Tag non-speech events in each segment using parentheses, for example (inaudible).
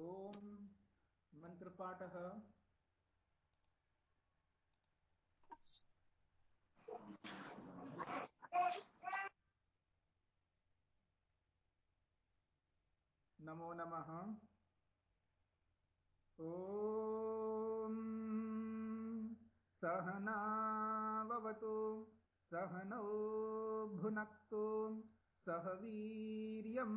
ॐ मन्त्रपाठः नमो नमः। ॐ सहनावतु सहनौ भुनक्तु सह वीर्यं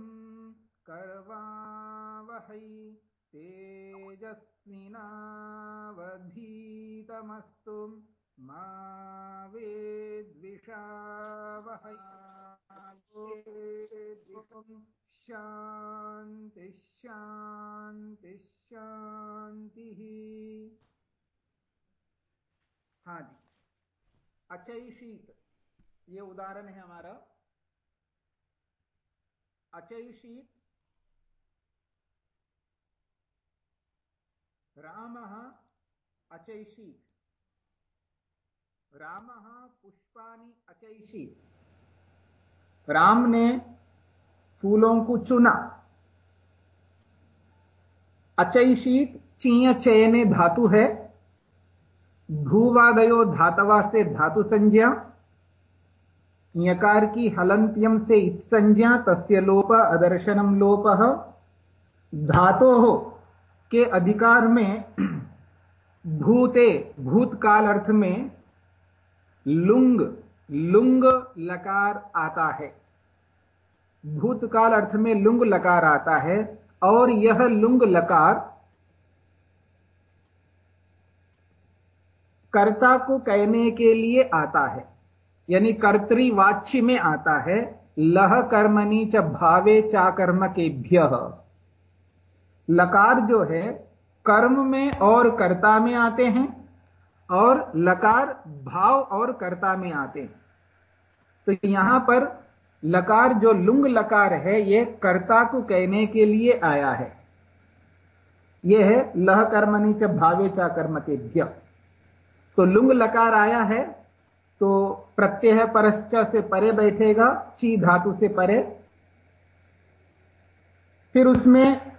करवावहै तेजस्विनावधीतमस्तु मा वेद्विषावहै शांति शांति शांति हाँ जी। अचय शीत, ये उदाहरण है हमारा। अचय शीत राम अचैषीत राम पुष्पानि अचैषीत राम ने फूलों को चुना। अचैशीत चीय चयने धातु है। भूवादयो धातवा से धातु संज्ञा। यकार की हलंत्यम से इत संज्ञा तस्य लोप अदर्शनम लोप। धातो के अधिकार में भूते, भूतकाल अर्थ में लुंग लुंग लकार आता है। भूतकाल अर्थ में लुंग लकार आता है और यह लुंग लकार कर्ता को कहने के लिए आता है, यानी कर्तवाच्य में आता है, लह कर्मणि च भावे चाकर्म के भ्य लकार जो है, कर्म में और कर्ता में आते हैं और लकार भाव और कर्ता में आते हैं। तो यहाँ पर लकार जो लुंग लकार है यह कर्ता को कहने के लिए आया है। यह है लह कर्मणि च भावे चा कर्म के भ्य तो लुंग लकार आया है तो प्रत्यय परश्चा से परे बैठेगा, ची धातु से परे। फिर उसमें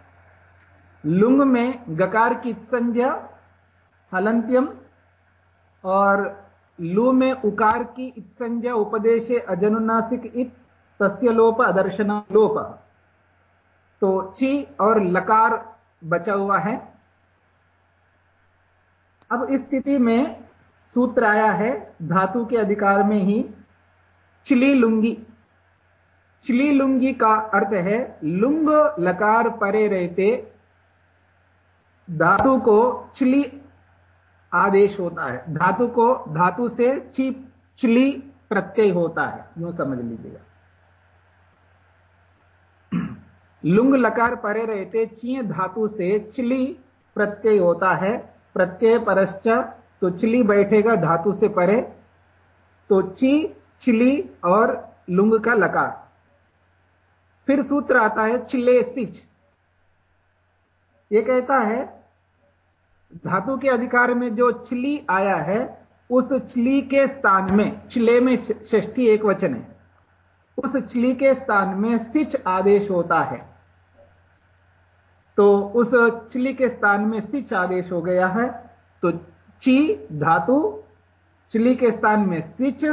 लुंग में गकार की संज्ञा, हलंत्यम, और लू में उकार की इत संज्ञा, उपदेश अजनुनासिक इत तस्य लोप अदर्शन लोप। तो ची और लकार बचा हुआ है। अब इस स्थिति में सूत्र आया है, धातु के अधिकार में ही चिली लुंगी चिली लुंगी का अर्थ है, लुंग लकार परे रहते धातु को चिली आदेश होता है। धातु को धातु से ची, चिली प्रत्यय होता है। यूँ समझ लीजिएगा। लुंग लकार परे रहते चीय धातु से चिली प्रत्यय होता है। प्रत्यय परश्च तो चिली बैठेगा धातु से परे तो ची, चिली और लुंग का लकार। फिर सूत्र आता है चिले सिच ये कहता है धातु के अधिकार में जो चिली आया है उस चिली के स्थान में चिले में षष्ठी एक वचन है उस चिली के स्थान में सिच आदेश होता है। तो उस चिली के स्थान में सिच आदेश हो गया है तो ची धातु चिली के स्थान में सिच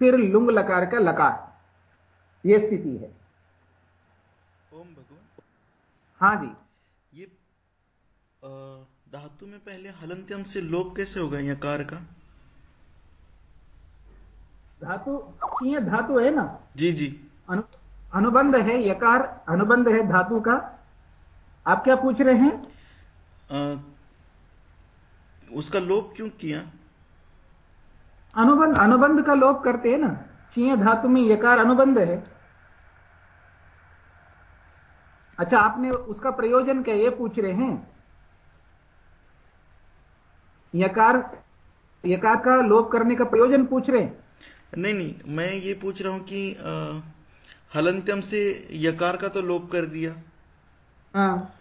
फिर लुंग लकार का लकार। यह स्थिति है। हाँ जी। धातु में पहले हलंत्यम से लोप कैसे होगा यकार का? धातु धातु है ना? जी जी। अनु, अनुबंध है यकार अनुबंध है धातु का। आप क्या पूछ रहे हैं? अ, उसका लोप क्यों किया? अनुबंध अनुबंध का लोप करते हैं ना? चीय धातु में यकार अनुबंध है। अच्छा आपने उसका प्रयोजन क्या ये पूछ रहे हैं? यकार यकार का लोप करने का प्रयोजन पूछ रहे हैं। नहीं नहीं मैं ये पूछ रहा हूँ कि हलंत्यम से यकार का तो लोप कर दिया। हाँ।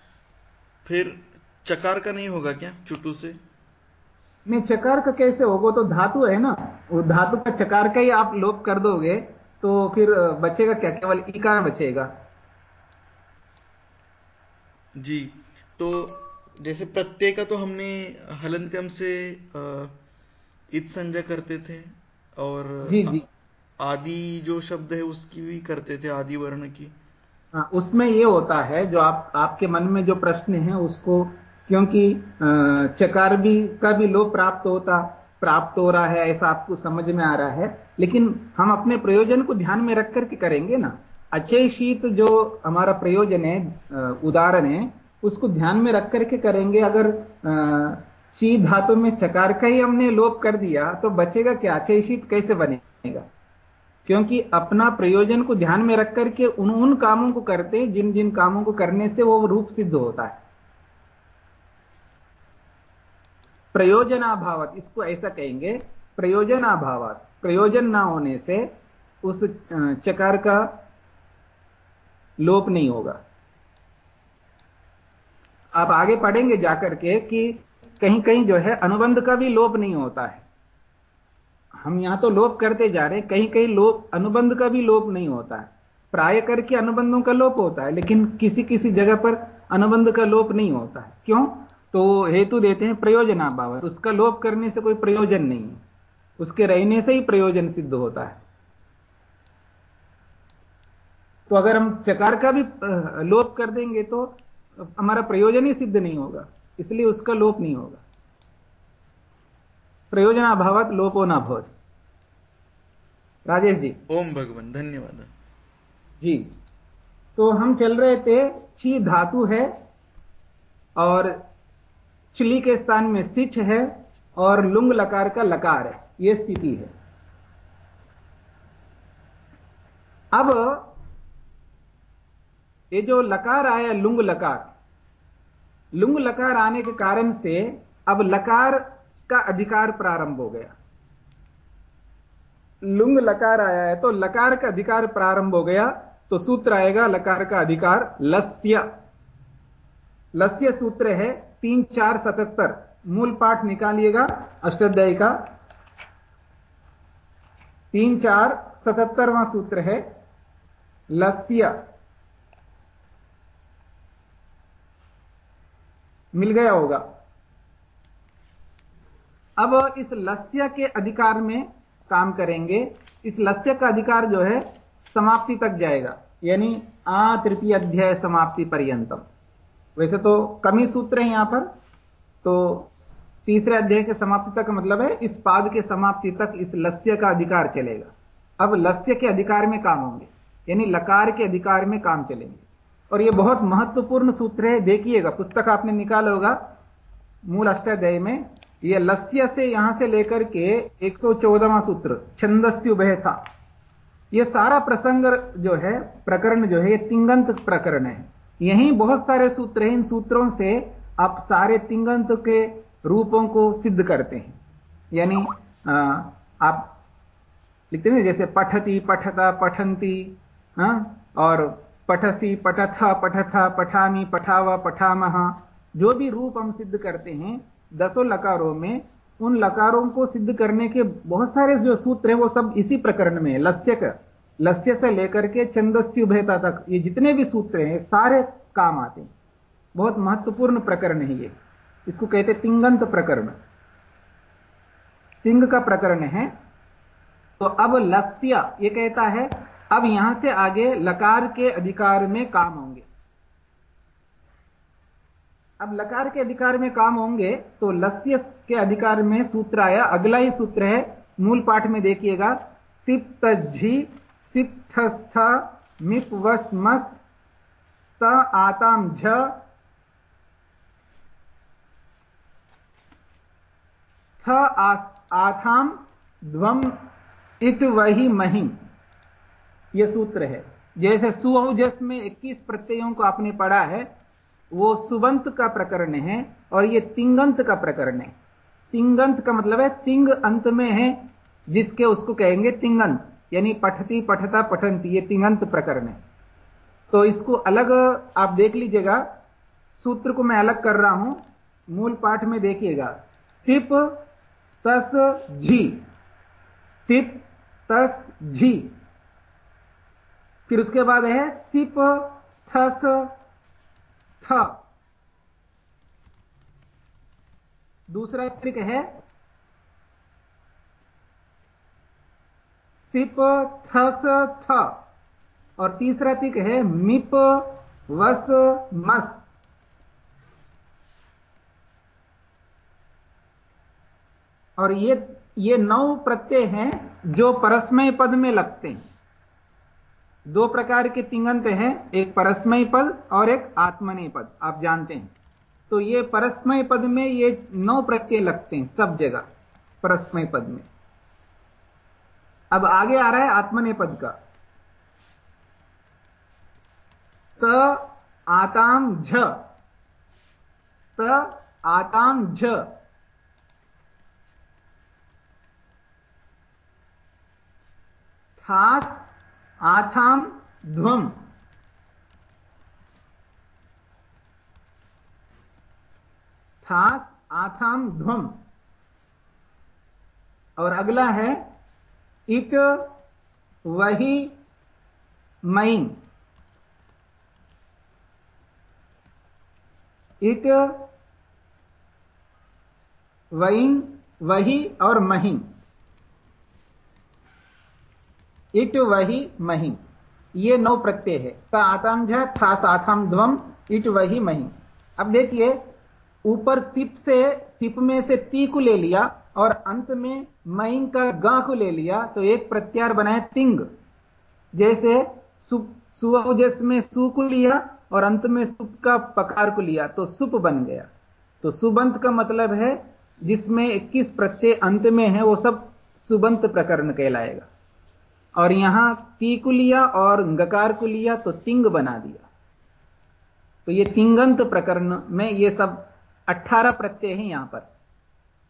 फिर चकार का नहीं होगा क्या चुटू से? नहीं चकार का कैसे होगा? तो धातु है ना। वो धातु का चकार का ही आप लोप कर दोगे तो फिर बचेगा क्या? केवल इकार बचेगा। जी तो जैसे प्रत्यय का तो हमने हलंत्यम से इत संजय करते थे और जी जी। आदि जो शब्द है उसकी भी करते थे आदि वर्ण की। हाँ उसमें ये होता है जो आप आपके मन में जो प्रश्न है उसको क्योंकि चकार भी का भी लोप प्राप्त होता प्राप्त हो रहा है ऐसा आपको समझ में आ रहा है। लेकिन हम अपने प्रयोजन को ध्यान में रख करके करेंगे ना। अचय शीत जो हमारा प्रयोजन है उदाहरण है उसको ध्यान में रख करके करेंगे। अगर ची धातु में चकार का ही हमने लोप कर दिया तो बचेगा क्या? शीत कैसे बनेगा? क्योंकि अपना प्रयोजन को ध्यान में रख करके उन उन कामों को करते जिन जिन कामों को करने से वो रूप सिद्ध होता है। प्रयोजनाभावत, इसको ऐसा कहेंगे, प्रयोजनाभावत। प्रयोजन ना होने से उस चकार का लोप नहीं होगा। आप आगे पढ़ेंगे जाकर के कि कहीं कहीं जो है अनुबंध का भी लोप नहीं होता है। हम यहाँ तो लोप करते जा रहे हैं कहीं कहीं लोप, अनुबंध का भी लोप नहीं होता है। प्राय करके अनुबंधों का लोप होता है, लेकिन किसी किसी जगह पर अनुबंध का लोप नहीं होता है। क्यों? तो हेतु देते हैं प्रयोजनाभाव उसका लोप करने से कोई प्रयोजन नहीं है। उसके रहने से ही प्रयोजन सिद्ध होता है। तो अगर हम चकार का भी लोप कर देंगे तो हमारा प्रयोजन ही सिद्ध नहीं होगा इसलिए उसका लोप नहीं होगा। प्रयोजन प्रयोजनाभावत लोपो ना भवत। राजेश जी। ओम भगवान धन्यवाद। जी। तो हम चल रहे थे ची धातु है और चिली के स्थान में सिच है और लुंग लकार का लकार है यह स्थिति है। अब ये जो लकार आया लुंग लकार लुंग लकार आने के कारण से अब लकार का अधिकार प्रारंभ हो गया। लुंग लकार आया है तो लकार का अधिकार प्रारंभ हो गया तो सूत्र आएगा लकार का अधिकार लस्य। लस्य सूत्र है तीन चार सतहत्तर। मूल पाठ निकालिएगा, अष्टाध्यायी का। तीन चार सतहत्तरवां सूत्र है लस्य। मिल गया होगा। अब इस लस्य के अधिकार में काम करेंगे। इस लस्य का अधिकार जो है, समाप्ति तक जाएगा। यानी आ तृतीय अध्याय समाप्ति पर्यंतम। वैसे तो कमी सूत्र है यहाँ पर। तो तीसरे अध्याय के समाप्ति तक मतलब है, इस पाद के समाप्ति तक इस लस्य का अधिकार चलेगा। अब लस्य के अधिकार में काम होंगे। यानी लकार के अधिकार में काम चलेंगे। और यह बहुत महत्वपूर्ण सूत्र है, देखिएगा, पुस्तक आपने निकाला होगा, मूल अष्टाध्याय में यह लस्य से यहाँ से लेकर के 114वां सूत्र, छंदस्य उभय था यह सारा प्रसंग जो है, प्रकरण जो है यह तिंगंत प्रकरण है। यही बहुत सारे सूत्र हैं, इन सूत्रों से आप सारे तिंगंत के रूपों को सिद्ध करते हैं। यानी आप लिखते हैं जैसे पठती, पठता, पठंती हाँ और पठसी, पठथ पठथ, पठामी, पठावा पठामह जो भी रूप हम सिद्ध करते हैं, दसों लकारों में, उन लकारों को सिद्ध करने के बहुत सारे जो सूत्र हैं, वो सब इसी प्रकरण में है। लस्य का लस्य से लेकर के चंदस्य उभयता तक, ये जितने भी सूत्र हैं, सारे काम आते हैं। बहुत महत्वपूर्ण प्रकरण है ये। इसको कहते तिंगंत प्रकरण। तिंग का प्रकरण है तो अब लस्य, ये कहता है अब यहाँ से आगे लकार के अधिकार में काम होंगे। अब लकार के अधिकार में काम होंगे तो लस्य के अधिकार में सूत्र आया। अगला ही सूत्र है, मूल पाठ में देखिएगा। तिप्त झी सिप्थ मिप वस मस त आताम झ आथाम ध्वम इट वही महिम यह सूत्र है। जैसे सुजस में 21 प्रत्ययों को आपने पढ़ा है, वो सुबंत का प्रकरण है और ये तिंगंत का प्रकरण है। तिंगंत का मतलब है तिंग अंत में है, जिसके उसको कहेंगे तिंगंत, यानी पठती, पठता, पठंती, ये तिंगंत प्रकरण है। तो इसको अलग, आप देख लीजिएगा, सूत्र को मैं अलग कर रहा हूँ, मूल पाठ में देखिएगा। तिप, तस, झी। तिप, तस, झी। फिर उसके बाद है सिप, थस, थ। दूसरा त्रिक है सिप, थस, थ। और तीसरा त्रिक है मिप, वस, मस। और ये ये नौ प्रत्यय हैं जो परस्मय पद में लगते हैं। दो प्रकार के तिंगंत हैं, एक परस्मय पद और एक आत्मनेय पद, आप जानते हैं। तो ये परस्मय पद में ये नौ प्रत्यय लगते हैं, सब जगह, परस्मय पद में। अब आगे आ रहा है आत्मनेय पद का। त आताम झ, त आताम झ। थास आथाम ध्वम। थास आथाम ध्वम। और अगला है इट वही मईन इट वइन वही और महीन। इट वही मही। ये नौ प्रत्यय है। ता आताम झ, था साथाम ध्वम इट वही मही। अब देखिए, ऊपर तिप से, तिप में से ती को ले लिया और अंत में मईन का गा को ले लिया तो एक प्रत्यार बनाए तिंग। जैसे सुवजस में सु को लिया और अंत में सुप का पकार को लिया तो सुप बन गया। तो सुबंत का मतलब है, जिसमें 21 प्रत्यय अंत में है, वो सब सुबंत प्रकरण कहलाएगा। और यहाँ ती को लिया और गकार को लिया तो तिंग बना दिया। तो ये तिंगंत प्रकरण में ये सब 18 प्रत्यय हैं यहाँ पर।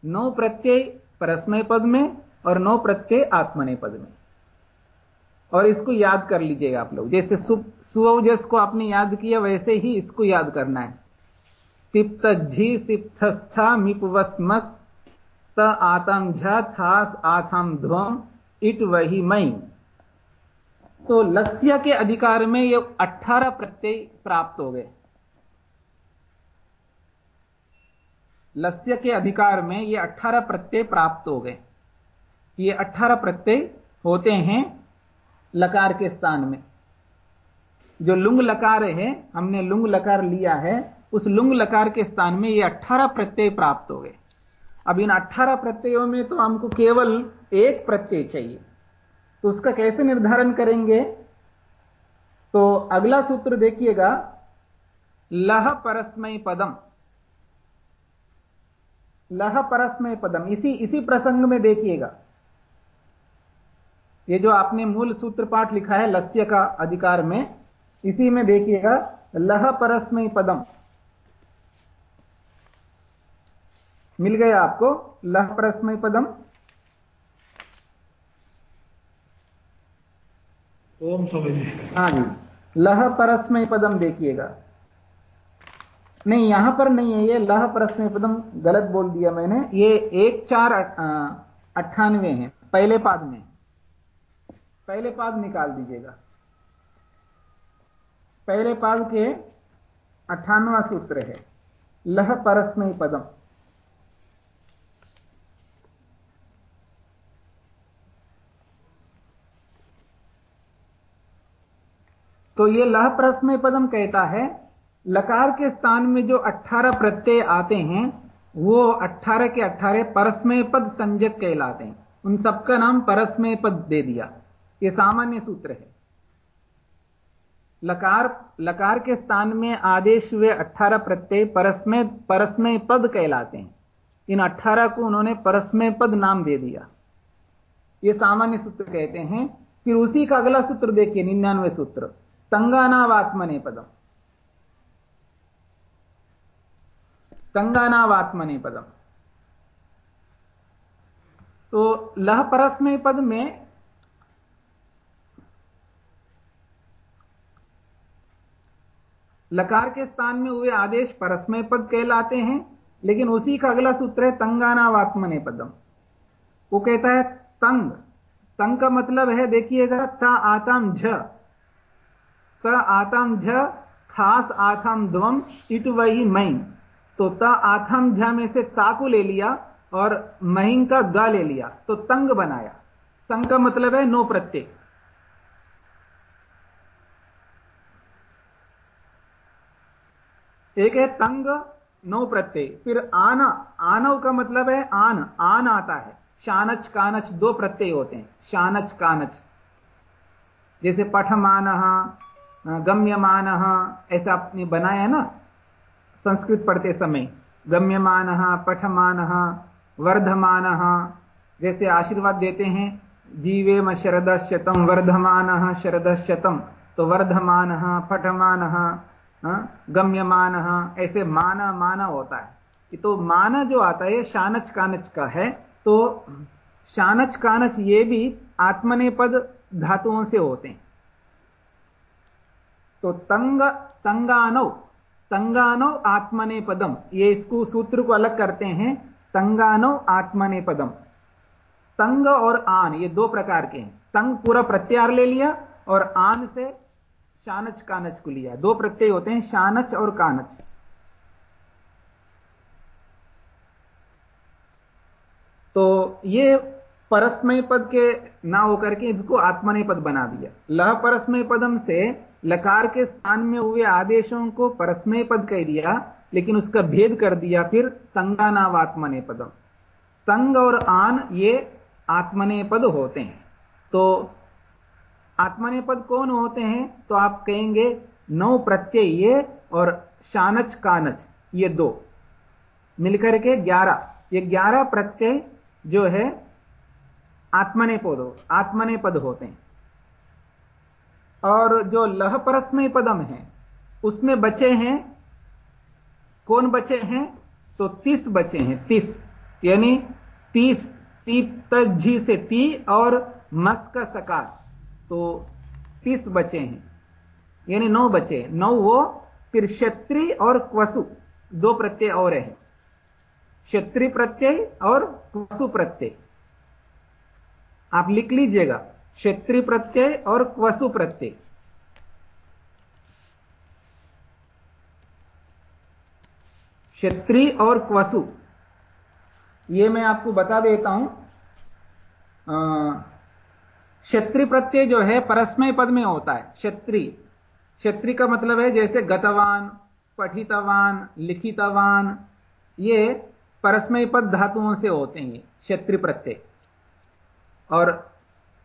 नौ प्रत्यय परस्मय पद में और नौ प्रत्यय आत्मने पद में। और इसको याद कर लीजिएगा आप लोग। जैसे सुवजस को आपने याद किया, वैसे ही इसको याद करना है। तिप्त झी सिप्थस्था मिपवस्मस त आतम झ थास आथम ध्वम इट वही मई। तो लस्य के अधिकार में ये 18 प्रत्यय प्राप्त हो गए। लस्य के अधिकार में ये 18 प्रत्यय प्राप्त हो गए। ये 18 प्रत्यय होते हैं लकार के स्थान में। जो लुंग लकार है, हमने लुंग लकार लिया है, उस लुंग लकार के स्थान में ये 18 प्रत्यय प्राप्त हो गए। अब इन 18 प्रत्ययों में तो हमको केवल एक प्रत्यय चाहिए। तो उसका कैसे निर्धारण करेंगे? तो अगला सूत्र देखिएगा। लह परस्मय पदम। लह परस्मय पदम। इसी इसी प्रसंग में देखिएगा। ये जो आपने मूल सूत्र पाठ लिखा है, लस्य का अधिकार में, इसी में देखिएगा। लह परस्मय पदम। मिल गया आपको? लह परस्मय पदम। ओम स्वामी हाँ जी। लह परस्मय पदम देखिएगा। नहीं, यहाँ पर नहीं है ये। लह परस्मय पदम गलत बोल दिया मैंने। ये एक चार अट्ठानवे है। पहले पाद में। पहले पाद निकाल दीजिएगा। पहले पाद के अट्ठानवा सूत्र है। लह परस्मय पदम। तो ये लह प्रस्मय पदम कहता है, लकार के स्थान में जो 18 प्रत्यय आते हैं, वो 18 के 18 परस्मय पद संजक कहलाते हैं। उन सबका नाम परस्मय पद दे दिया। ये सामान्य सूत्र है। लकार लकार के स्थान में आदेश हुए 18 प्रत्यय परस्मय परस्मय पद कहलाते हैं। इन 18 को उन्होंने परस्मय पद नाम दे दिया। ये सामान्य सूत्र कहते हैं। फिर उसी का अगला सूत्र देखिए, निन्यानवे सूत्र। तंगानावात्मनेपदम तंगानावात्मनेपदम तो लह परस्मय पद में लकार के स्थान में हुए आदेश परस्मय पद कहलाते हैं, लेकिन उसी का अगला सूत्र है तंगानावात्मने पदम वो कहता है तंग। तंग का मतलब है, देखिएगा, ता आताम झ। त आताम झ थास आथाम ध्वम इट वही मई तो त आथम झ में से ता को ले लिया और महिंग का ग ले लिया। तो तंग बनाया। तंग का मतलब है नो प्रत्यय। एक है तंग, नो प्रत्यय। फिर आना, आनव का मतलब है आन। आन आता है। शानच, कानच, दो प्रत्यय होते हैं। शानच, कानच। जैसे पठमान गम्यमान, ऐसा आपने बनाया ना, संस्कृत पढ़ते समय, गम्यमान, पठमान, वर्धमान, जैसे आशीर्वाद देते हैं जीवे म शरदशतम वर्धमान शरद शतम तो वर्धमान, पठमान गम्यमान, ऐसे माना माना होता है। तो माना जो आता है शानच कानच का है तो शानच कानच ये भी आत्मने पद धातुओं से होते हैं। तो तंग, तंगानो तंगानो आत्मने पदम। ये इसको सूत्र को अलग करते हैं, तंगानो आत्मने पदम। तंग और आन, ये दो प्रकार के हैं। तंग पूरा प्रत्यार ले लिया और आन से शानच, कानच को लिया। दो प्रत्यय होते हैं, शानच और कानच। तो ये परस्मय पद के ना होकर के इसको आत्मनय पद बना दिया। लह परस्मय पदम से लकार के स्थान में हुए आदेशों को परस्मय पद कह दिया, लेकिन उसका भेद कर दिया फिर तंगा नाव आत्मने पदम। तंग और आन ये आत्मने पद होते हैं। तो आत्मने पद कौन होते हैं? तो आप कहेंगे नौ प्रत्यय ये और शानच कानच, ये दो। मिलकर के ग्यारह। ये ग्यारह प्रत्यय जो है आत्मने पद आत्मने पद होते हैं। और जो लह परस्मय पदम है, उसमें बचे हैं, कौन बचे हैं? तो तीस बचे हैं, तीस। यानी तीस ती झी से ती और मस का सकार। तो तीस बचे हैं। यानी नौ बचे हैं। नौ वो फिर क्षत्रि और क्वसु, दो प्रत्यय और है। क्षत्रि प्रत्यय और क्वसु प्रत्यय। आप लिख लीजिएगा। क्षेत्रीय प्रत्यय और क्वसु प्रत्यय। क्षेत्रीय और क्वसु ये मैं आपको बता देता हूँ। क्षेत्रीय प्रत्यय जो है, परस्मय पद में होता है, क्षेत्रीय। क्षेत्रीय का मतलब है जैसे गतवान, पठितवान, लिखितवान, ये परस्मय पद धातुओं से होते हैं, क्षेत्रीय प्रत्यय। और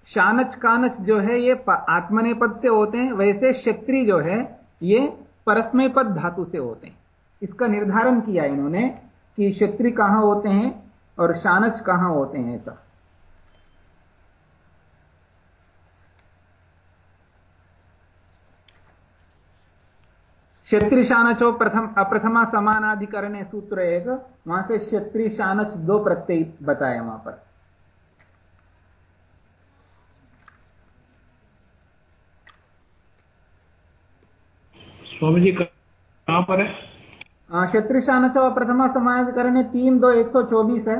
शानच कानच जो है, ये आत्मने पद से होते हैं, वैसे क्षत्रि जो है, ये परस्मय पद धातु से होते हैं। इसका निर्धारण किया इन्होंने कि क्षत्रि कहाँ होते हैं और शानच कहाँ होते हैं ऐसा। क्षत्रि शानचो प्रथम अप्रथमा समानाधिकरण सूत्र एक। वहाँ से क्षत्रि शानच दो प्रत्यय बताए वहाँ पर। स्वामी जी कहाँ पर है? क्षत्रिशान प्रथमा समाज करने तीन दो एक सौ चौबीस है।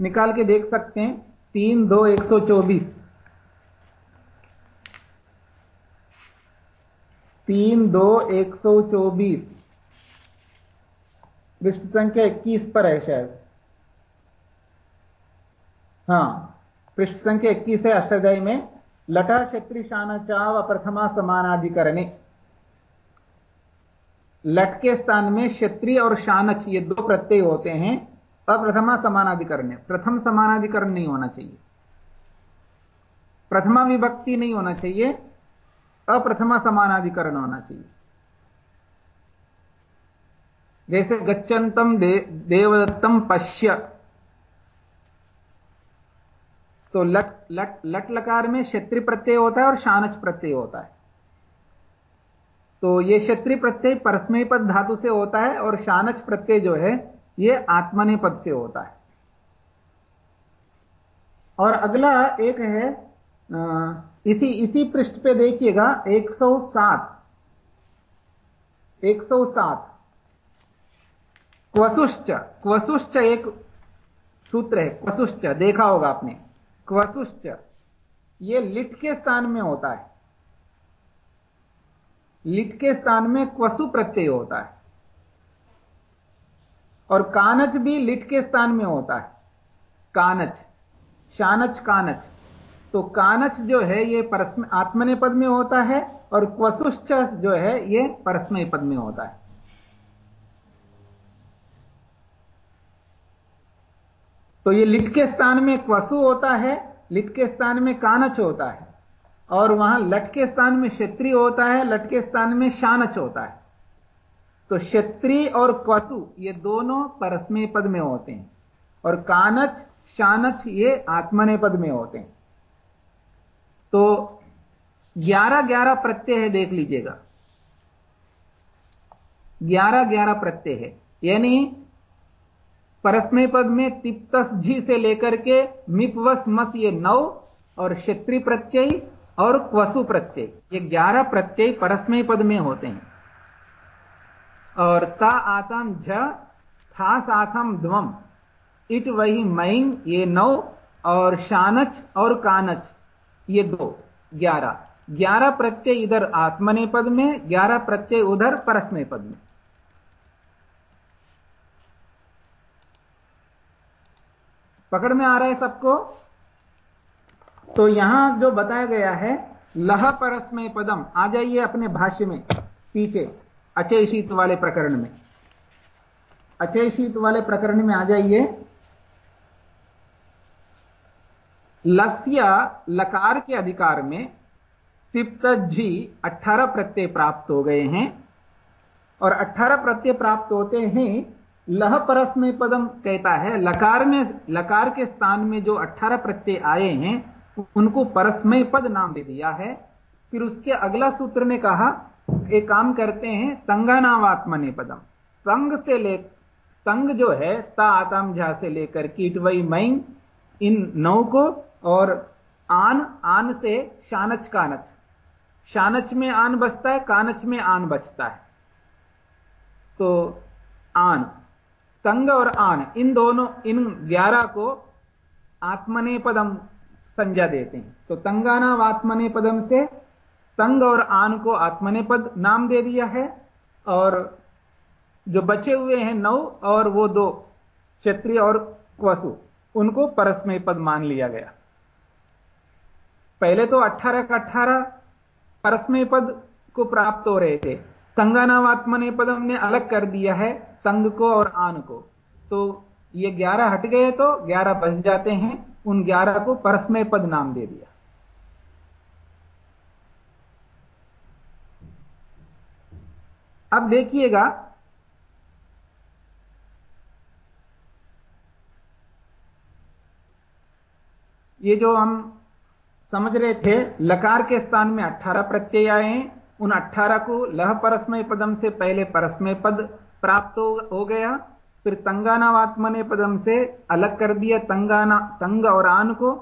निकाल के देख सकते हैं, तीन दो एक सौ चौबीस। तीन दो एक सौ चौबीस। पृष्ठ संख्या इक्कीस पर है शायद। हाँ, पृष्ठ संख्या इक्कीस है अष्टाध्यायी में। लटा क्षत्रि चाव प्रथमा समानाधिकरणे। लट के स्थान में क्षत्रिय और शानच ये दो प्रत्यय होते हैं अप्रथमा समानाधिकरण है। प्रथम समानाधिकरण नहीं होना चाहिए। प्रथमा विभक्ति नहीं होना चाहिए अप्रथमा समानाधिकरण होना चाहिए। जैसे गच्छन्तम दे, देवदत्तम पश्य। तो लट लट लट लकार में क्षत्रि प्रत्यय होता है और शानच प्रत्यय होता है। तो ये क्षत्रि प्रत्यय परस्मय पद धातु से होता है और शानच प्रत्यय जो है, ये आत्मने पद से होता है। और अगला एक है इसी इसी पृष्ठ पे देखिएगा 107 107 क्वसुश्च क्वसुश्च एक सूत्र है, क्वसुश्च, देखा होगा आपने। क्वसुश्च, ये लिट के स्थान में होता है। लिट के स्थान में क्वसु प्रत्यय होता है। और कानच भी लिट के स्थान में होता है। कानच, शानच कानच। तो कानच जो है ये परस्म, आत्मने पद में होता है और क्वसुश्च जो है ये परस्मय पद में होता है। तो ये लिट के स्थान में क्वसु होता है लिट के स्थान में कानच होता है। और वहाँ लट के स्थान में क्षत्रिय होता है लट के स्थान में शानच होता है। तो क्षत्रिय और क्वसु, ये दोनों परस्मय पद में होते हैं। और कानच, शानच, ये आत्मने पद में होते हैं। तो ग्यारह ग्यारह प्रत्यय है, देख लीजिएगा। ग्यारह ग्यारह प्रत्यय है। यानी परस्मय पद में तिप्तस झी से लेकर के मिपवस मस ये नौ और क्षत्रि प्रत्यय और क्वसु प्रत्यय, ये ग्यारह प्रत्यय परस्मय पद में होते हैं। और ता आतम झ, था ध्वम इट वही मैन ये नौ, और शानच और कानच, ये दो, ग्यारह। ग्यारह प्रत्यय इधर आत्मने पद में, ग्यारह प्रत्यय उधर परस्मय पद में। पकड़ में आ रहा है सबको? तो यहाँ जो बताया गया है, लह परस्मय पदम, आ जाइए अपने भाष्य में, पीछे अचय शीत वाले प्रकरण में। अचय शीत वाले प्रकरण में आ जाइए। लस्य लकार के अधिकार में तिप्त जी अठारह प्रत्यय प्राप्त हो गए हैं, और अठारह प्रत्यय प्राप्त होते हैं लह परस्मय पदम कहता है, लकार में, लकार के स्थान में जो अठारह प्रत्यय आए हैं उनको परस्मय पद नाम दे दिया है। फिर उसके अगला सूत्र ने कहा, एक काम करते हैं तंगानावात्मने पदम। तंग से ले तंग जो है, ता आतम झा से लेकर कीट वही मई, इन नौ को, और आन आन से शानच कानच। शानच में आन बचता है, कानच में आन बचता है। तो आन तंग और आन, इन दोनों, इन ग्यारह को आत्मने पदम संज्ञा देते हैं। तो तंगाना आत्मने पदम से तंग और आन को आत्मने पद नाम दे दिया है और जो बचे हुए हैं नौ और वो दो, क्षत्रिय और वसु, उनको परस्मय पद मान लिया गया। पहले तो 18 का 18 परस्मय पद को प्राप्त हो रहे थे। तंगानावात्मने पदम ने अलग कर दिया है तंग को और आन को। तो ये 11 हट गए तो 11 बच जाते हैं। उन 11 को परस्मय पद नाम दे दिया। अब देखिएगा, ये जो हम समझ रहे थे, लकार के स्थान में 18 प्रत्यय आए हैं, उन 18 को लह परस्मय पदम से पहले परस्मय पद प्राप्त हो गया। फिर तंगानावात्मने पदम से अलग कर दिया तंगाना, तंग और आन को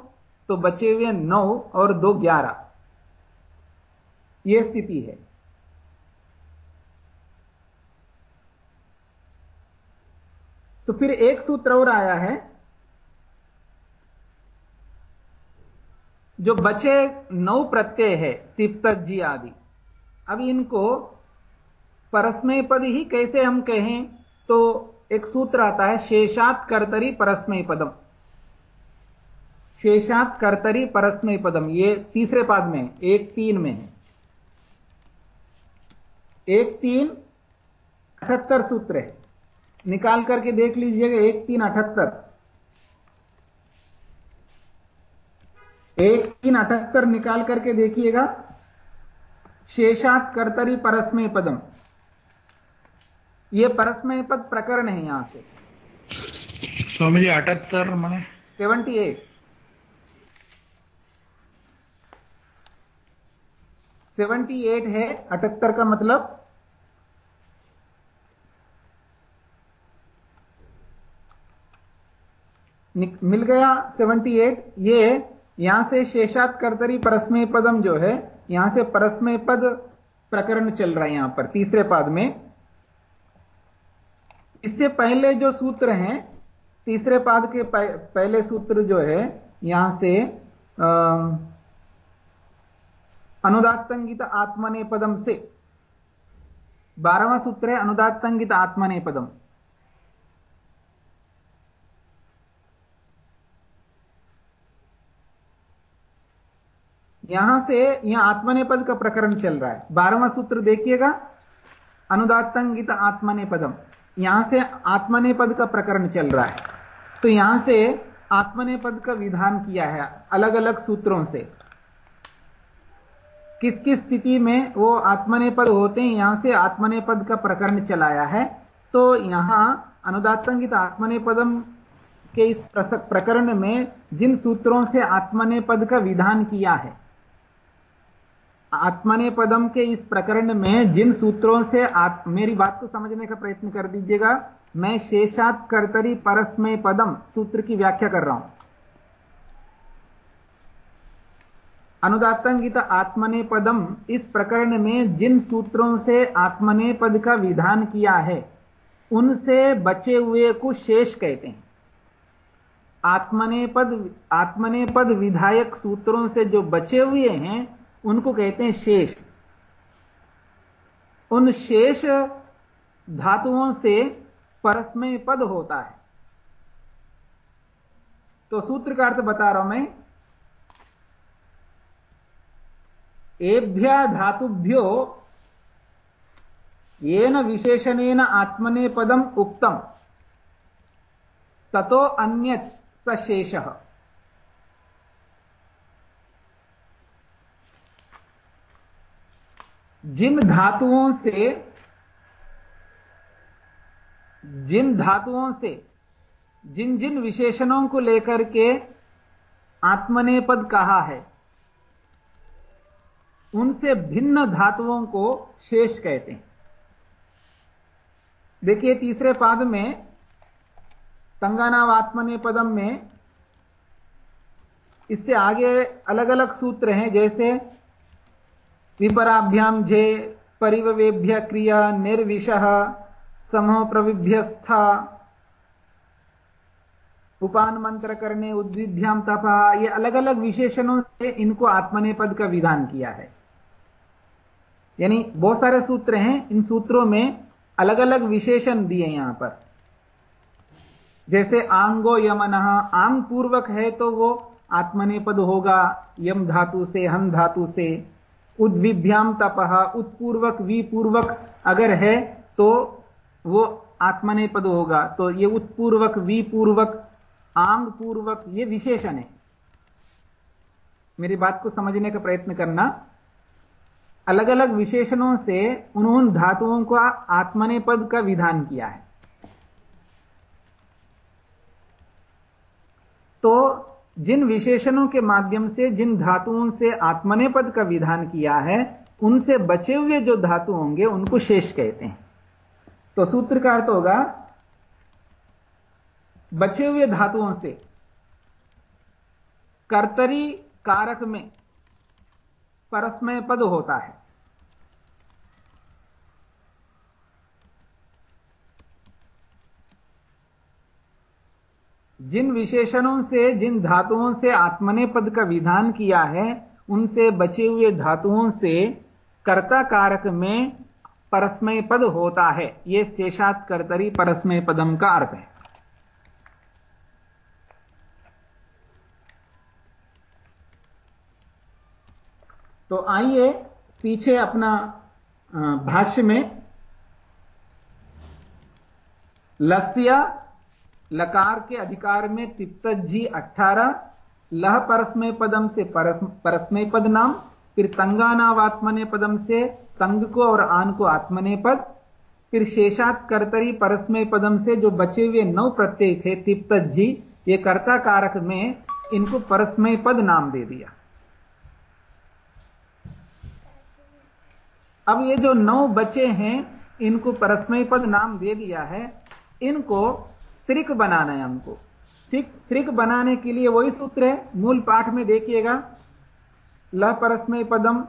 तो बचे हुए नौ और दो ग्यारह। यह स्थिति है। तो फिर एक सूत्र और आया है, जो बचे नौ प्रत्यय है तिप्त जी आदि। अब इनको परस्मय पद ही कैसे हम कहें तो एक सूत्र आता है, शेषात कर्तरी परस्मय पदम। शेषात कर्तरी परस्मय पदम। ये तीसरे पाद में एक तीन में है। एक तीन अठहत्तर सूत्र है। निकाल करके देख लीजिएगा, एक तीन अठहत्तर। एक तीन अठहत्तर निकाल करके देखिएगा, शेषात कर्तरी परस्मय पदम। ये परस्मय पद प्रकरण है यहाँ से। स्वामी जी अठहत्तर मैंने। Seventy eight. सेवेंटी एट है अठहत्तर का मतलब? मिल गया सेवेंटी एट। ये यहाँ से शेषात कर्तरी परस्मय पदम जो है यहाँ से परस्मय पद प्रकरण चल रहा है यहाँ पर तीसरे पद में। इससे पहले जो सूत्र हैं, तीसरे पाद के पहले सूत्र जो है, यहाँ से अनुदातंगित आत्मने पदम से, बारहवा सूत्र है अनुदातंगित आत्मने पदम यहाँ से, यह आत्मनेपद का प्रकरण चल रहा है। बारहवा सूत्र देखिएगा अनुदातंगित आत्मने पदम यहाँ से आत्मनेपद का प्रकरण चल रहा है। तो यहाँ से आत्मनेपद का विधान किया है अलग अलग सूत्रों से। किस किस स्थिति में वो आत्मनेपद होते हैं, यहाँ से आत्मनेपद का प्रकरण चलाया है। तो यहाँ अनुदातंगित आत्मनेपदम के इस प्रकरण में जिन सूत्रों से आत्मनेपद का विधान किया है आत्मने पदम के इस प्रकरण में जिन सूत्रों से आत, मेरी बात को समझने का प्रयत्न कर दीजिएगा मैं शेषात कर्तरी परस्मय पदम सूत्र की व्याख्या कर रहा हूँ। अनुदातंगित आत्मने पदम इस प्रकरण में जिन सूत्रों से आत्मने पद का विधान किया है उनसे बचे हुए को शेष कहते हैं। आत्मने पद आत्मने पद विधायक सूत्रों से जो बचे हुए हैं उनको कहते हैं शेष। उन शेष धातुओं से परस्मय पद होता है। तो सूत्र का अर्थ बता रहा हूँ मैं। एभ्य धातुभ्यो येन विशेषणेन आत्मने पदम उक्तम। ततो अन्यत सशेषः जिन धातुओं से, जिन धातुओं से, जिन जिन विशेषणों को लेकर के आत्मनेपद कहा है, उनसे भिन्न धातुओं को शेष कहते हैं। देखिए, तीसरे पाद में तंगानाव आत्मनेपदम में, इससे आगे अलग अलग सूत्र हैं, जैसे विपराभ्याम जे परिवेभ्य क्रिया निर्विश समो प्रविभ्यस्था। उपान मंत्र करने उद्विभ्याम तपा, ये अलग अलग विशेषणों से इनको आत्मनेपद का विधान किया है। यानी बहुत सारे सूत्र हैं, इन सूत्रों में अलग अलग विशेषण दिए यहाँ पर। जैसे आंगो यमन, आंग पूर्वक है तो वो आत्मनेपद होगा, यम धातु से, हम धातु से। उद्विभ्याम तपह उत्पूर्वक, विपूर्वक अगर है तो वो आत्मनेपद होगा। तो ये उत्पूर्वक, विपूर्वक आंग पूर्वक ये विशेषण है। मेरी बात को समझने का प्रयत्न करना। अलग अलग विशेषणों से उन्होंने धातुओं का आत्मनेपद का विधान किया है। तो जिन विशेषणों के माध्यम से, जिन धातुओं से आत्मने पद का विधान किया है, उनसे बचे हुए जो धातु होंगे, उनको शेष कहते हैं। तो सूत्र का अर्थ होगा, बचे हुए धातुओं से, कर्तरी कारक में परस्मय पद होता है। जिन विशेषणों से, जिन धातुओं से आत्मने पद का विधान किया है, उनसे बचे हुए धातुओं से कर्ता कारक में परस्मय पद होता है। यह शेषात कर्तरी परस्मय पदम का अर्थ है। तो आइए पीछे अपना भाष्य में लस्या लकार के अधिकार में तिप्तजी अठारह लह परस्मय पदम से परस्मय पद नाम, फिर तंगानावात्मने पदम से तंग को और आन को आत्मने पद, फिर शेषात कर्तरी परस्मय पदम से जो बचे हुए नौ प्रत्यय थे तिप्त जी, ये कर्ता कारक में इनको परस्मय पद नाम दे दिया। अब ये जो नौ बचे हैं, इनको परस्मय पद नाम दे दिया है, इनको त्रिक बनाना है हमको। ठीक? त्रिक बनाने के लिए वही सूत्र है। मूल पाठ में देखिएगा। लह परस्मय पदम,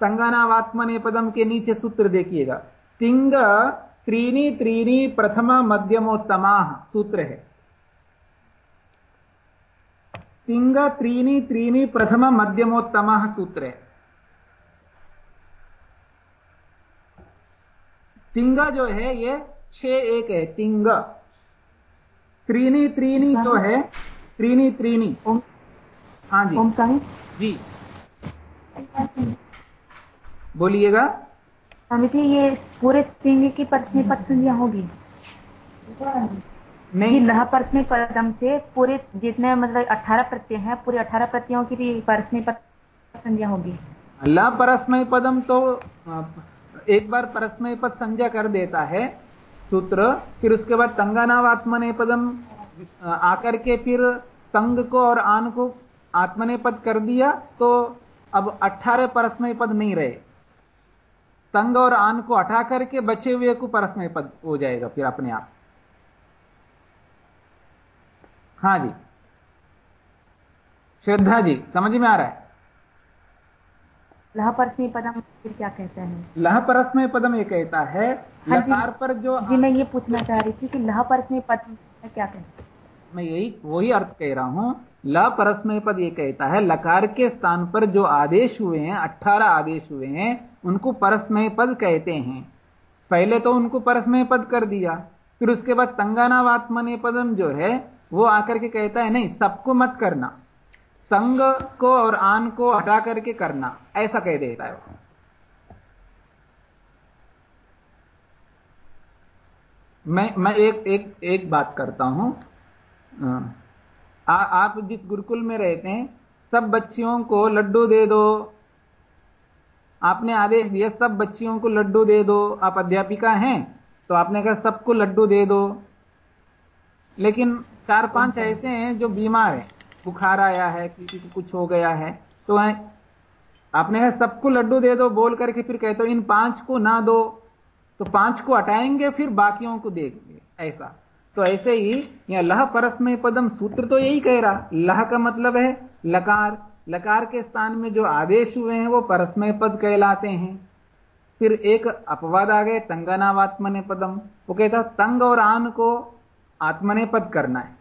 तंगानावात्मने पदम के नीचे सूत्र देखिएगा। तिंग त्रीनी त्रीनी प्रथम मध्यमोत्तमा सूत्र है। तिंग त्रीनी त्रीनी प्रथम मध्यमोत्तमा सूत्र है। तिंग जो है ये छ एक है। तिंग। त्रीनी त्रीनी जो है। त्रीनी त्रीनी हाँ जी। ओम साहिब जी। बोलिएगा। स्वामी जी ये पूरे तिंग की पत्नी पद संज्ञा होगी। नहीं। लह परस्मय पदम से पूरे जितने मतलब अठारह प्रत्यय हैं पूरे अठारह प्रत्ययों की भी पद संज्ञा होगी। ला परस्मय पदम तो एक बार परस्मय पद संज्ञा कर देता है। सूत्र, फिर उसके बाद तंगानाव आत्मने पदम आकर के फिर तंग को और आन को आत्मने पद कर दिया तो अब 18 परस्मय पद नहीं रहे। तंग और आन को हटा करके बचे हुए को परस्मय पद हो जाएगा फिर अपने आप। हाँ जी। श्रद्धा जी, समझ में आ रहा है? लह परस्मय पदम फिर क्या कहते हैं? लह परस्मय पदम ये कहता है हाँ लकार पर जो जी मैं ये पूछना चाह रही थी कि लह परस्मय पद क्या कहते हैं? मैं यही वही अर्थ कह रहा हूँ। ल परस्मय पद ये कहता है लकार के स्थान पर जो आदेश हुए हैं अट्ठारह आदेश हुए हैं उनको परस्मय पद कहते हैं। पहले तो उनको परस्मय पद कर दिया फिर उसके बाद तंगाना तंगानावात्मने पदम जो है वो आकर के कहता है नहीं सबको मत करना। तंग को और आन को हटा करके करना ऐसा कह देता है वो। मैं मैं एक एक एक बात करता हूँ। आ, आप जिस गुरुकुल में रहते हैं सब बच्चियों को लड्डू दे दो। आपने आदेश दिया सब बच्चियों को लड्डू दे दो। आप अध्यापिका हैं तो आपने कहा सबको लड्डू दे दो। लेकिन चार पाँच ऐसे हैं जो बीमार हैं। बुखार आया है, किसी को कुछ हो गया है तो है, आपने कहा, सबको लड्डू दे दो, बोल करके फिर कहते हो, इन पाँच को ना दो तो पाँच को हटाएँगे, फिर बाकियों को देंगे, ऐसा। तो ऐसे ही यहाँ लह परस्मय पदम सूत्र तो यही कह रहा लह का मतलब है, लकार लकार के स्थान में जो आदेश हुए हैं, वो परस्मय पद कहलाते हैं। फिर एक अपवाद आ गए तंगनावात्मने पदम, वो कहता, तंग और आन को आत्मने पद करना है।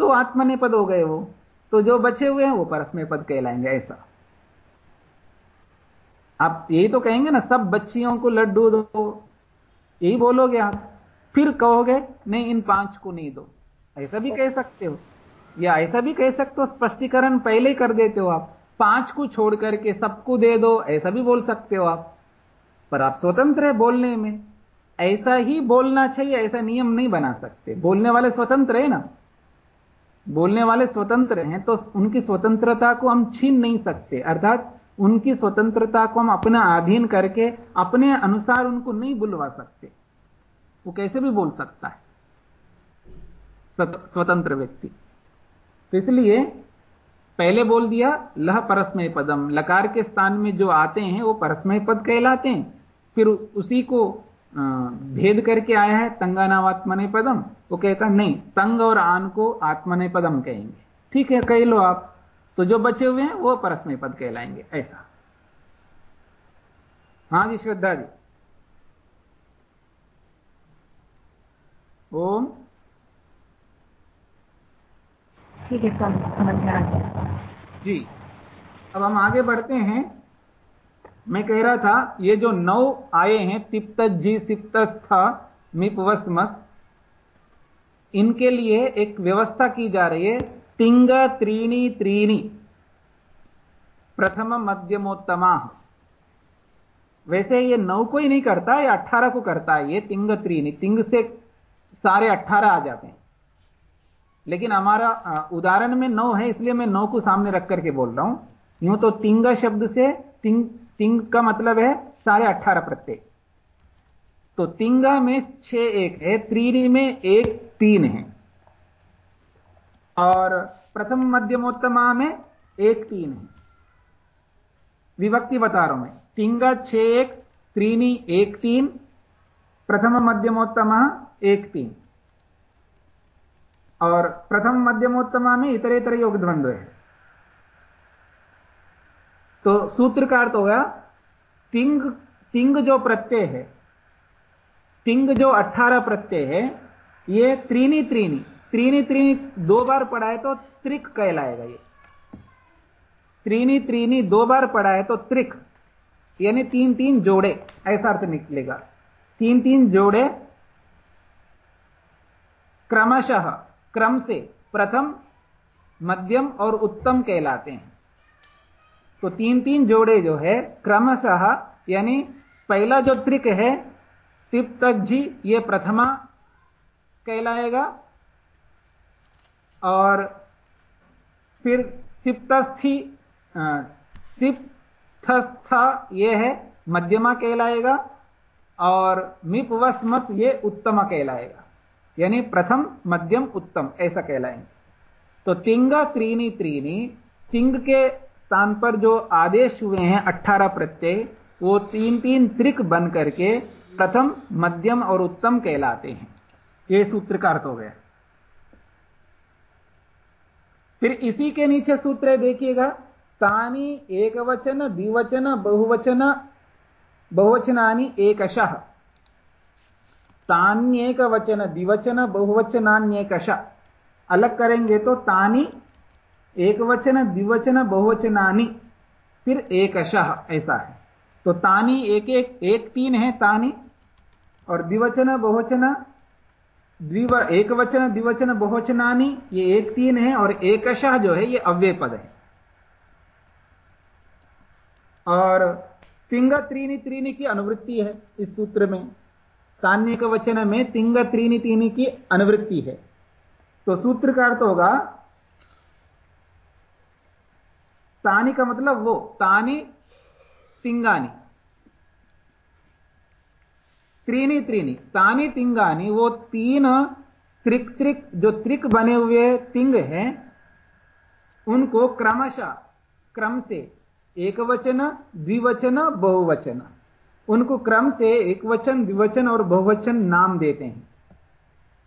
तो आत्मने पद हो गए वो। तो जो बचे हुए हैं वो परस्मय पद कहलाएँगे, ऐसा। आप यही तो कहेंगे ना, सब बच्चियों को लड्डू दो। यही बोलोगे आप। फिर कहोगे, नहीं, इन पाँच को नहीं दो। ऐसा भी कह सकते हो। या ऐसा भी कह सकते हो, स्पष्टीकरण पहले ही कर देते हो आप। पाँच को छोड़ करके सबको दे दो, ऐसा भी बोल सकते हो आप। पर आप स्वतंत्र है बोलने में। ऐसा ही बोलना चाहिए, ऐसा नियम नहीं बना सकते। बोलने वाले स्वतंत्र है ना। बोलने वाले स्वतंत्र हैं तो उनकी स्वतंत्रता को हम छीन नहीं सकते। अर्थात, उनकी स्वतंत्रता को हम अपना अधीन करके, अपने अनुसार उनको नहीं बुलवा सकते। वो कैसे भी बोल सकता है। स्वतंत्र व्यक्ति। तो इसलिए, पहले बोल दिया, लह परस्मय पदम। लकार के स्थान में जो आते हैं, वो परस्मय पद कहलाते हैं। फिर उसी को भेद करके आया है तंगानावात्मने पदम वो कहता नहीं तंग और आन को आत्मने पदम कहेंगे। ठीक है कह लो आप। तो जो बचे हुए हैं वो परस्मय पद कहलाएँगे ऐसा। हाँ जी श्रद्धा जी। ओम। ठीक है समझ में आ गया। जी। अब हम आगे बढ़ते हैं। मैं कह रहा था, ये जो नौ आए हैं तिप्त जी सिप्तस्थ, मिपवस्मस, इनके लिए एक व्यवस्था की जा रही है तिंग त्रीणी त्रीणी, प्रथम मध्यमोत्तमा। वैसे ये नौ को ही नहीं करता, ये अट्ठारह को करता है, ये तिंग त्रीणी तिंग से सारे अट्ठारह आ जाते हैं। लेकिन हमारा उदाहरण में नौ है, इसलिए मैं नौ को सामने रख करके बोल रहा हूँ। यूँ तो तिंग शब्द से तिंग तिंग का मतलब है सारे अट्ठारह प्रत्यय। तो तिंगा में छह एक है, त्रीनी में एक, तीन है। और प्रथम मध्यमोत्तमा में एक, तीन है। विभक्ति बता रहा हूँ मैं। तिंगा छह एक, त्रीनी एक, तीन। प्रथम मध्यमोत्तमा एक, तीन। और प्रथम मध्यमोत्तमा में इतरे इतर योग द्वंद्व है। तो सूत्र का अर्थ होगा तिंग तिंग जो प्रत्यय है तिंग जो अठारह प्रत्यय है, ये त्रीनी त्रीनी त्रीनी त्रीनी दो बार पढ़ा है तो त्रिक कहलाएगा ये। त्रीनी त्रीनी दो बार पढ़ा है तो त्रिक, यानी तीन तीन जोड़े, ऐसा अर्थ निकलेगा। तीन तीन जोड़े क्रमशः, क्रम से प्रथम, मध्यम और उत्तम कहलाते हैं। तो तीन तीन जोड़े जो है, क्रमशः, यानी पहला जो त्रिक है तिप तक जी, ये प्रथमा कहलाएगा। और फिर सिप्तस्थी सिप्थस्था ये है, मध्यमा कहलाएगा, और मिपवस्मस ये उत्तम कहलाएगा। यानी प्रथम, मध्यम, उत्तम, ऐसा कहलाएँगे। तो तिंग त्रीनी त्रीनी तिंग के स्थान पर जो आदेश हुए हैं अट्ठारह प्रत्यय, वो तीन तीन त्रिक बन करके प्रथम, मध्यम और उत्तम कहलाते हैं। ये सूत्र का अर्थ हो गया। फिर इसी के नीचे सूत्र देखिएगा। तानी एक वचन द्विवचन, बहुवचन, बहुवचनानी एकशः। तान्येक वचन द्विवचन, बहुवचनान्येकश। अलग करेंगे तो तानी एक वचन द्विवचन, बहुवचनानी, फिर एकशः, ऐसा है। तो तानी एक एक एक तीन है तानी, और द्विवचन, बहुवचन, द्विव एक वचन द्विवचन, बहुवचनानी, ये एक तीन है, और एकशः जो है, ये अव्यय पद है। और तिंग त्रीनी त्रीनी की अनुवृत्ति है इस सूत्र में। तान्य वचन में तिंग त्रीनी तीनी की अनुवृत्ति है। तो सूत्र का अर्थ होगा तानी का मतलब वो, तानी, तिंगानी। त्रीनी त्रीनी तानी, तिंगानी, वो तीन त्रिक त्रिक, जो त्रिक बने हुए तिंग हैं, उनको क्रमशः, क्रम से एक वचन द्विवचन, बहुवचन। उनको क्रम से एक वचन द्विवचन और बहुवचन नाम देते हैं।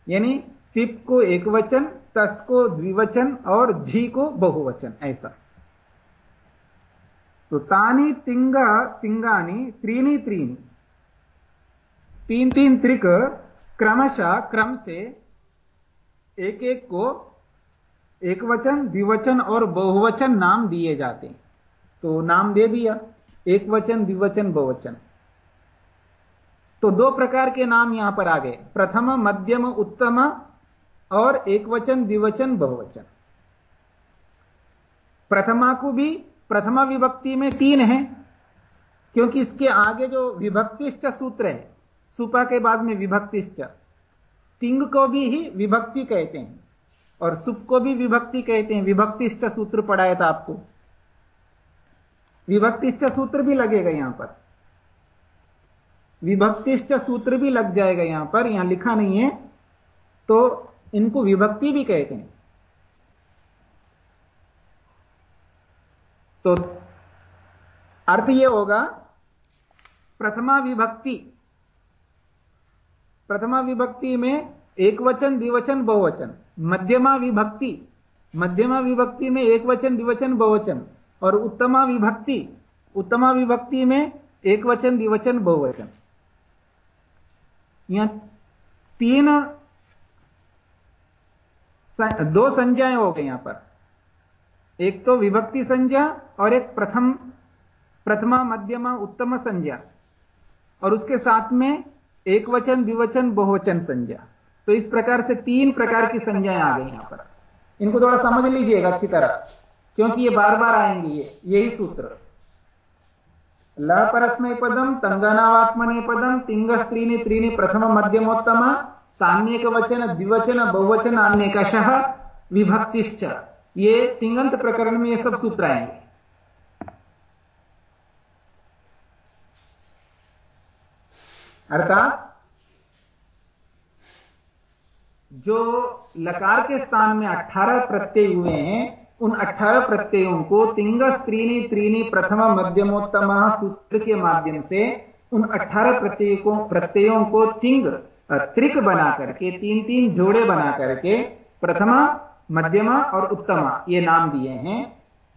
यानी, तिप को एक वचन तस को द्विवचन और झी को बहुवचन, ऐसा। तो तानी तिंगा तिंगानी त्रीनी त्रीनी तीन तीन त्रिक, क्रमशः क्रम से एक एक को एक वचन द्विवचन और बहुवचन नाम दिए जाते हैं। तो नाम दे दिया एक वचन द्विवचन, बहुवचन। तो दो प्रकार के नाम यहाँ पर आ गए। प्रथम, मध्यम, उत्तम और एक वचन द्विवचन, बहुवचन। प्रथमा को भी प्रथमा विभक्ति में तीन है, क्योंकि इसके आगे जो विभक्तिश्च सूत्र है, सुपा के बाद में विभक्तिश्च, तिंग को भी ही विभक्ति कहते हैं, और सुप को भी विभक्ति कहते हैं, विभक्तिश्च सूत्र पढ़ाया था आपको। विभक्तिश्च सूत्र भी लगेगा यहाँ पर। विभक्तिश्च सूत्र भी लग जाएगा यहाँ पर, यहाँ लिखा नहीं है तो इनको विभक्ति भी कहते हैं। तो अर्थ यह होगा, प्रथमा विभक्ति प्रथमा विभक्ति में एक वचन द्विवचन, बहुवचन। मध्यमा विभक्ति मध्यमा विभक्ति में एक वचन द्विवचन, बहुवचन। और उत्तमा विभक्ति उत्तमा विभक्ति में एक वचन द्विवचन, बहुवचन। यहाँ तीन दो संज्ञाएँ हो गई यहाँ पर। एक तो विभक्ति संज्ञा और एक प्रथम, प्रथमा, मध्यमा, उत्तम संज्ञा। और उसके साथ में एक वचन द्विवचन, बहुवचन संज्ञा। तो इस प्रकार से तीन प्रकार की संज्ञाएँ आ गई यहाँ पर। इनको थोड़ा समझ लीजिएगा अच्छी तरह, क्योंकि ये बार बार आएँगे ये, यही सूत्र। ल परस्मय पदम तंगनावात्मने पदम तिंग स्त्रीनि त्रीनि प्रथम, मध्यमोत्तम तान्यक वचन द्विवचन, बहुवचन अन्यकश विभक्तिश्च। ये तिंगंत प्रकरण में ये सब सूत्र आएँगे। अर्थात, जो लकार के स्थान में 18 प्रत्यय हुए हैं, उन 18 प्रत्ययों को तिंग त्रीनी त्रीनी प्रथम मध्यमोत्तम सूत्र के माध्यम से उन 18 प्रत्ययों प्रत्ययों को तिंग त्रिक बना करके, तीन तीन जोड़े बना करके प्रथमा मध्यमा और उत्तमा, ये नाम दिए हैं।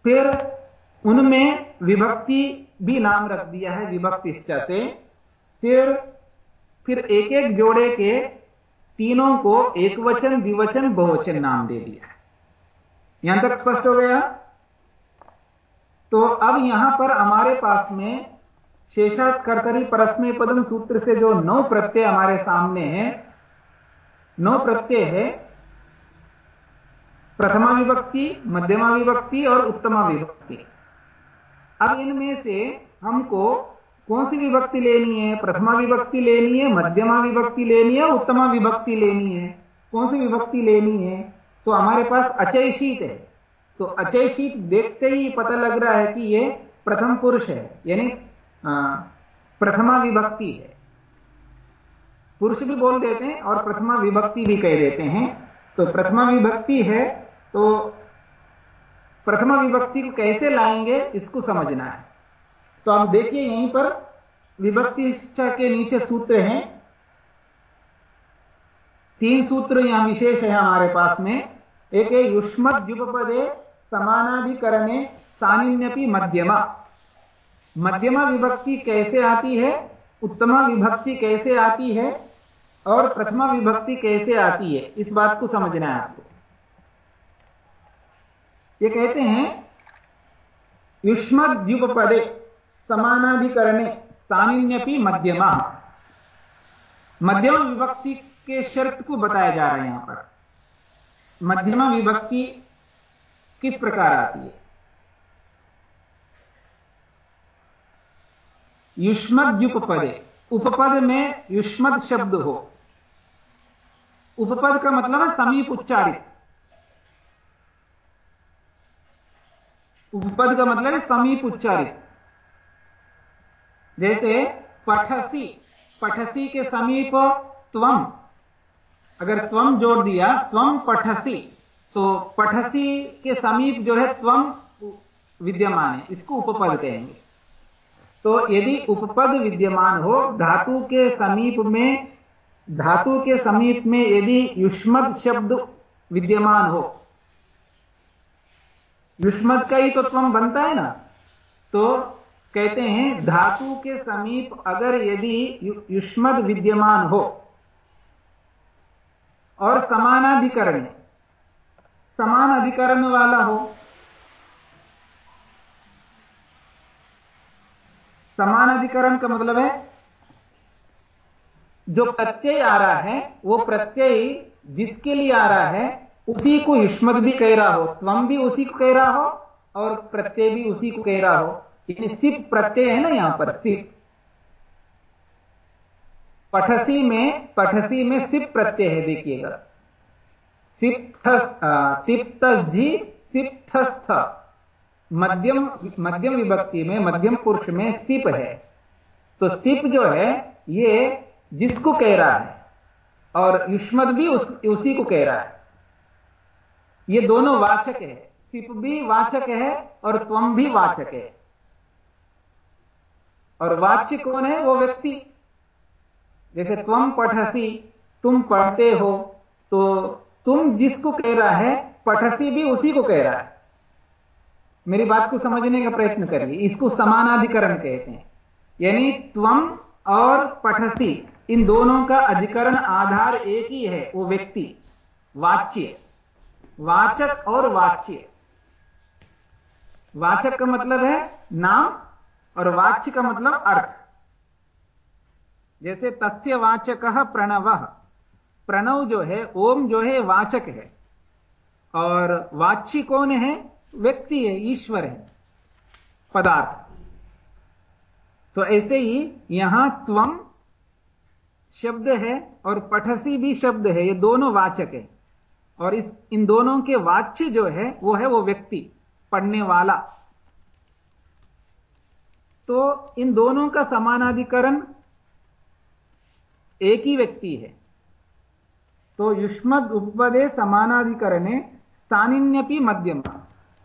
फिर उनमें विभक्ति भी नाम रख दिया है विभक्ति से। फिर फिर एक एक जोड़े के तीनों को एक वचन द्विवचन, बहुवचन नाम दे दिया यहाँ तक स्पष्ट हो गया? तो अब यहाँ पर हमारे पास में शेषात कर्तरी परस्मय पदम सूत्र से जो नौ प्रत्यय हमारे सामने है, नौ प्रत्यय है प्रथमा विभक्ति, मध्यमा विभक्ति और उत्तमा विभक्ति। अब इनमें से हमको कौन सी विभक्ति लेनी है? प्रथमा विभक्ति लेनी है, मध्यमा विभक्ति लेनी है, उत्तमा विभक्ति लेनी है। कौन सी विभक्ति लेनी है? तो हमारे पास अचय शीत है। तो अचय शीत देखते ही पता लग रहा है कि ये प्रथम पुरुष है, यानी प्रथमा विभक्ति है। पुरुष भी बोल देते हैं और प्रथमा विभक्ति भी कह देते हैं। तो प्रथमा विभक्ति है तो प्रथमा विभक्ति को कैसे लाएँगे, इसको समझना है। तो आप देखिए यहीं पर विभक्ति के नीचे सूत्र हैं। तीन सूत्र यहाँ विशेष है हमारे पास में। एक है युष्मद युगपदे समानाधिकरणे स्थानिन्यपि मध्यमा। मध्यमा विभक्ति कैसे आती है, उत्तमा विभक्ति कैसे आती है और प्रथमा विभक्ति कैसे आती है, इस बात को समझना है आपको। ये कहते हैं युष्मद्युपदे समानाधिकरणे स्थानिन्यपि मध्यमा। मध्यम विभक्ति के शर्त को बताया जा रहा है यहाँ पर। मध्यमा विभक्ति किस प्रकार आती है? युष्मद्युपदे उपपद में युष्मद शब्द हो। उपपद का मतलब है समीप उच्चारित। उपपद का मतलब है समीप उच्चारित। जैसे, पठसी पठसी के समीप त्वम अगर त्वम जोड़ दिया त्वम पठसी तो पठसी के समीप जो है त्वम विद्यमान है, इसको उपपद कहेंगे। तो यदि उपपद विद्यमान हो, धातु के समीप में, धातु के समीप में यदि युष्मद शब्द विद्यमान हो युष्मद का ही तो बनता है ना? तो कहते हैं, धातु के समीप अगर यदि युष्मद विद्यमान हो, और समानाधिकरण समान अधिकरण वाला हो समान अधिकरण का मतलब है, जो प्रत्यय आ रहा है, वो प्रत्यय जिसके लिए आ रहा है उसी को युष्मत भी कह रहा हो त्वम भी उसी को कह रहा हो और प्रत्यय भी उसी को कह रहा हो। यानी सिप प्रत्यय है ना यहाँ पर सिप पठसी में पठसी में सिप प्रत्यय है देखिएगा। सिप्थ जी सिप्थस्थ। मध्यम मध्यम विभक्ति में मध्यम पुरुष में सिप है। तो सिप जो है ये जिसको कह रहा है और युष्मत भी उस, उसी को कह रहा है। ये दोनों वाचक है। सिप भी वाचक है और त्वम भी वाचक है। और वाच्य कौन है? वो व्यक्ति। जैसे त्वम पठसी तुम पढ़ते हो तो तुम जिसको कह रहा है पठसी भी उसी को कह रहा है। मेरी बात को समझने का प्रयत्न करिए। इसको समानाधिकरण कहते हैं। यानी त्वम और पठसी इन दोनों का अधिकरण आधार एक ही है वो व्यक्ति वाच्य। वाचक और वाच्य। वाचक का मतलब है नाम और वाच्य का मतलब अर्थ। जैसे तस्य वाचक प्रणव। प्रणव जो है, ओम जो है, वाचक है। और वाच्य कौन है? व्यक्ति है, ईश्वर है। पदार्थ। तो ऐसे ही यहाँ त्वम शब्द है और पठसी भी शब्द है, ये दोनों वाचक है। और इस, इन दोनों के वाच्य जो है, वो है वो व्यक्ति, पढ़ने वाला। तो इन दोनों का समानाधिकरण एक ही व्यक्ति है। तो युष्मद उपपदे समानाधिकरणे स्थानिन्यपि मध्यम।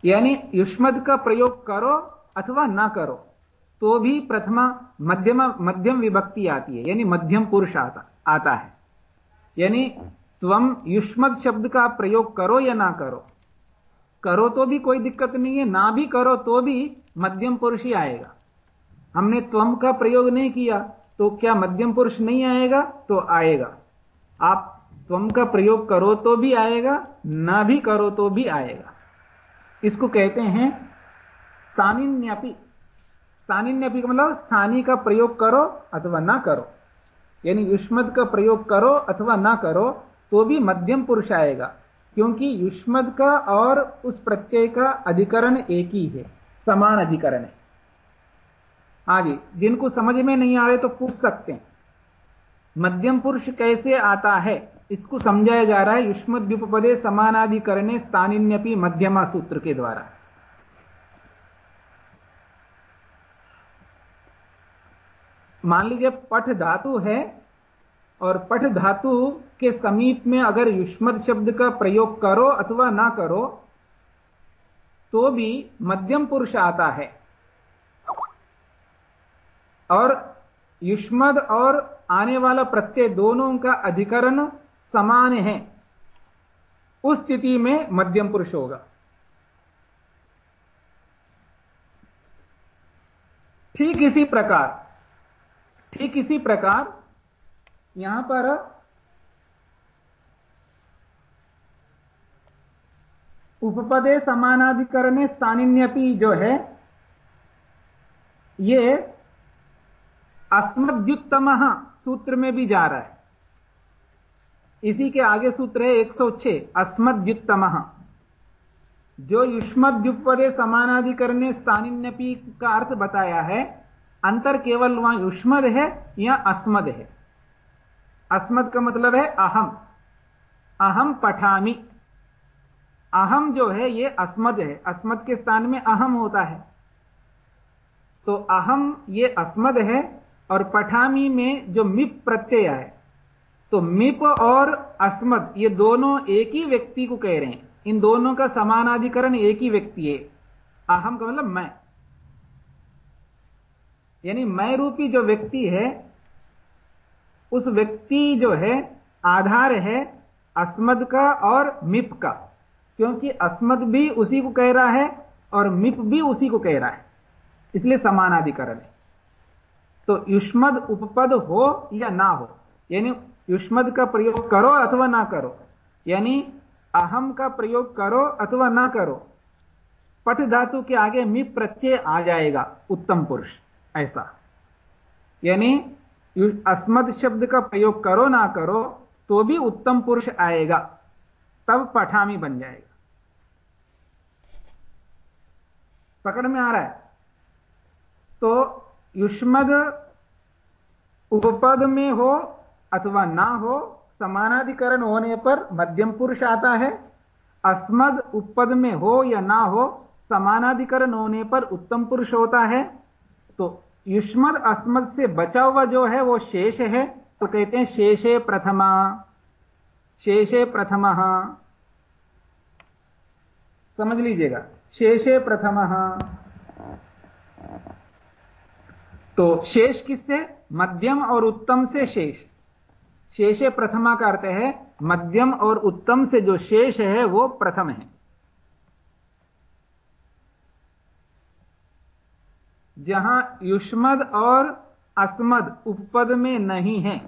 यानी युष्मद का प्रयोग करो अथवा ना करो तो भी प्रथमा मध्यम मध्यम विभक्ति आती है, यानी मध्यम पुरुष आता आता है। यानी तुम युष्मद शब्द का प्रयोग करो या ना करो? करो तो भी कोई दिक्कत नहीं है, ना भी करो तो भी मध्यम पुरुष ही आएगा। हमने त्वम का प्रयोग नहीं किया तो क्या मध्यम पुरुष नहीं आएगा? तो आएगा। आप त्वम का प्रयोग करो तो भी आएगा, ना भी करो तो भी आएगा। इसको कहते हैं स्थानिन्यपि। स्थानीय का मतलब स्थानीय का प्रयोग करो अथवा ना करो। यानी युष्मद का प्रयोग करो अथवा ना करो तो भी मध्यम पुरुष आएगा, क्योंकि युष्मद का और उस प्रत्यय का अधिकरण एक ही है, समान अधिकरण है। आगे, जिनको समझ में नहीं आ रहे तो पूछ सकते हैं, मध्यम पुरुष कैसे आता है? इसको समझाया जा रहा है युष्मद्युपदे समानाधिकरणे स्थानिन्यपि मध्यमा सूत्र के द्वारा। मान लीजिए पठ धातु है और पठ धातु के समीप में अगर युष्मद शब्द का प्रयोग करो अथवा ना करो तो भी मध्यम पुरुष आता है। और युष्मद और आने वाला प्रत्यय दोनों का अधिकरण समान है। उस स्थिति में मध्यम पुरुष होगा। ठीक इसी प्रकार, ठीक इसी प्रकार यहाँ पर उपपदे समानाधिकरण स्थानिन्यपि जो है, ये अस्मद्युत्तम सूत्र में भी जा रहा है। इसी के आगे सूत्र है 106 अस्मद्युत्तम। जो युष्मद्युपदे समानाधिकरण स्थानिन्यपि का अर्थ बताया है, अंतर केवल वहाँ युष्मद है या अस्मद है। अस्मद का मतलब है अहम। अहम पठामी। अहम जो है, ये अस्मद है। अस्मद के स्थान में अहम होता है। तो अहम ये अस्मद है और पठामी में जो मिप प्रत्यय है तो मिप और अस्मद, ये दोनों एक ही व्यक्ति को कह रहे हैं। इन दोनों का समानाधिकरण एक ही व्यक्ति है। अहम का मतलब मैं। यानी मैं रूपी जो व्यक्ति है उस व्यक्ति जो है, आधार है अस्मद का और मिप का। क्योंकि अस्मद भी उसी को कह रहा है और मिप भी उसी को कह रहा है। इसलिए समानाधिकरण है। तो युष्मद उपपद हो या ना हो, यानी युष्मद का प्रयोग करो अथवा ना करो, यानी अहम का प्रयोग करो अथवा ना करो पट धातु के आगे मिप प्रत्यय आ जाएगा, उत्तम पुरुष, ऐसा। यानी अस्मद शब्द का प्रयोग करो ना करो तो भी उत्तम पुरुष आएगा, तब पठामी बन जाएगा। पकड़ में आ रहा है? तो युष्मद उपपद में हो अथवा ना हो, समानाधिकरण होने पर मध्यम पुरुष आता है। अस्मद उपपद में हो या ना हो, समानाधिकरण होने पर उत्तम पुरुष होता है। तो युष्मद अस्मद से बचा हुआ जो है वो शेष है। तो कहते हैं शेषे प्रथमा। शेषे प्रथम। समझ लीजिएगा। शेषे प्रथम। तो शेष किससे? मध्यम और उत्तम से शेष। शेषे प्रथमा का अर्थ है मध्यम और उत्तम से जो शेष है वो प्रथम है। जहाँ युष्मद और अस्मद उपपद में नहीं है,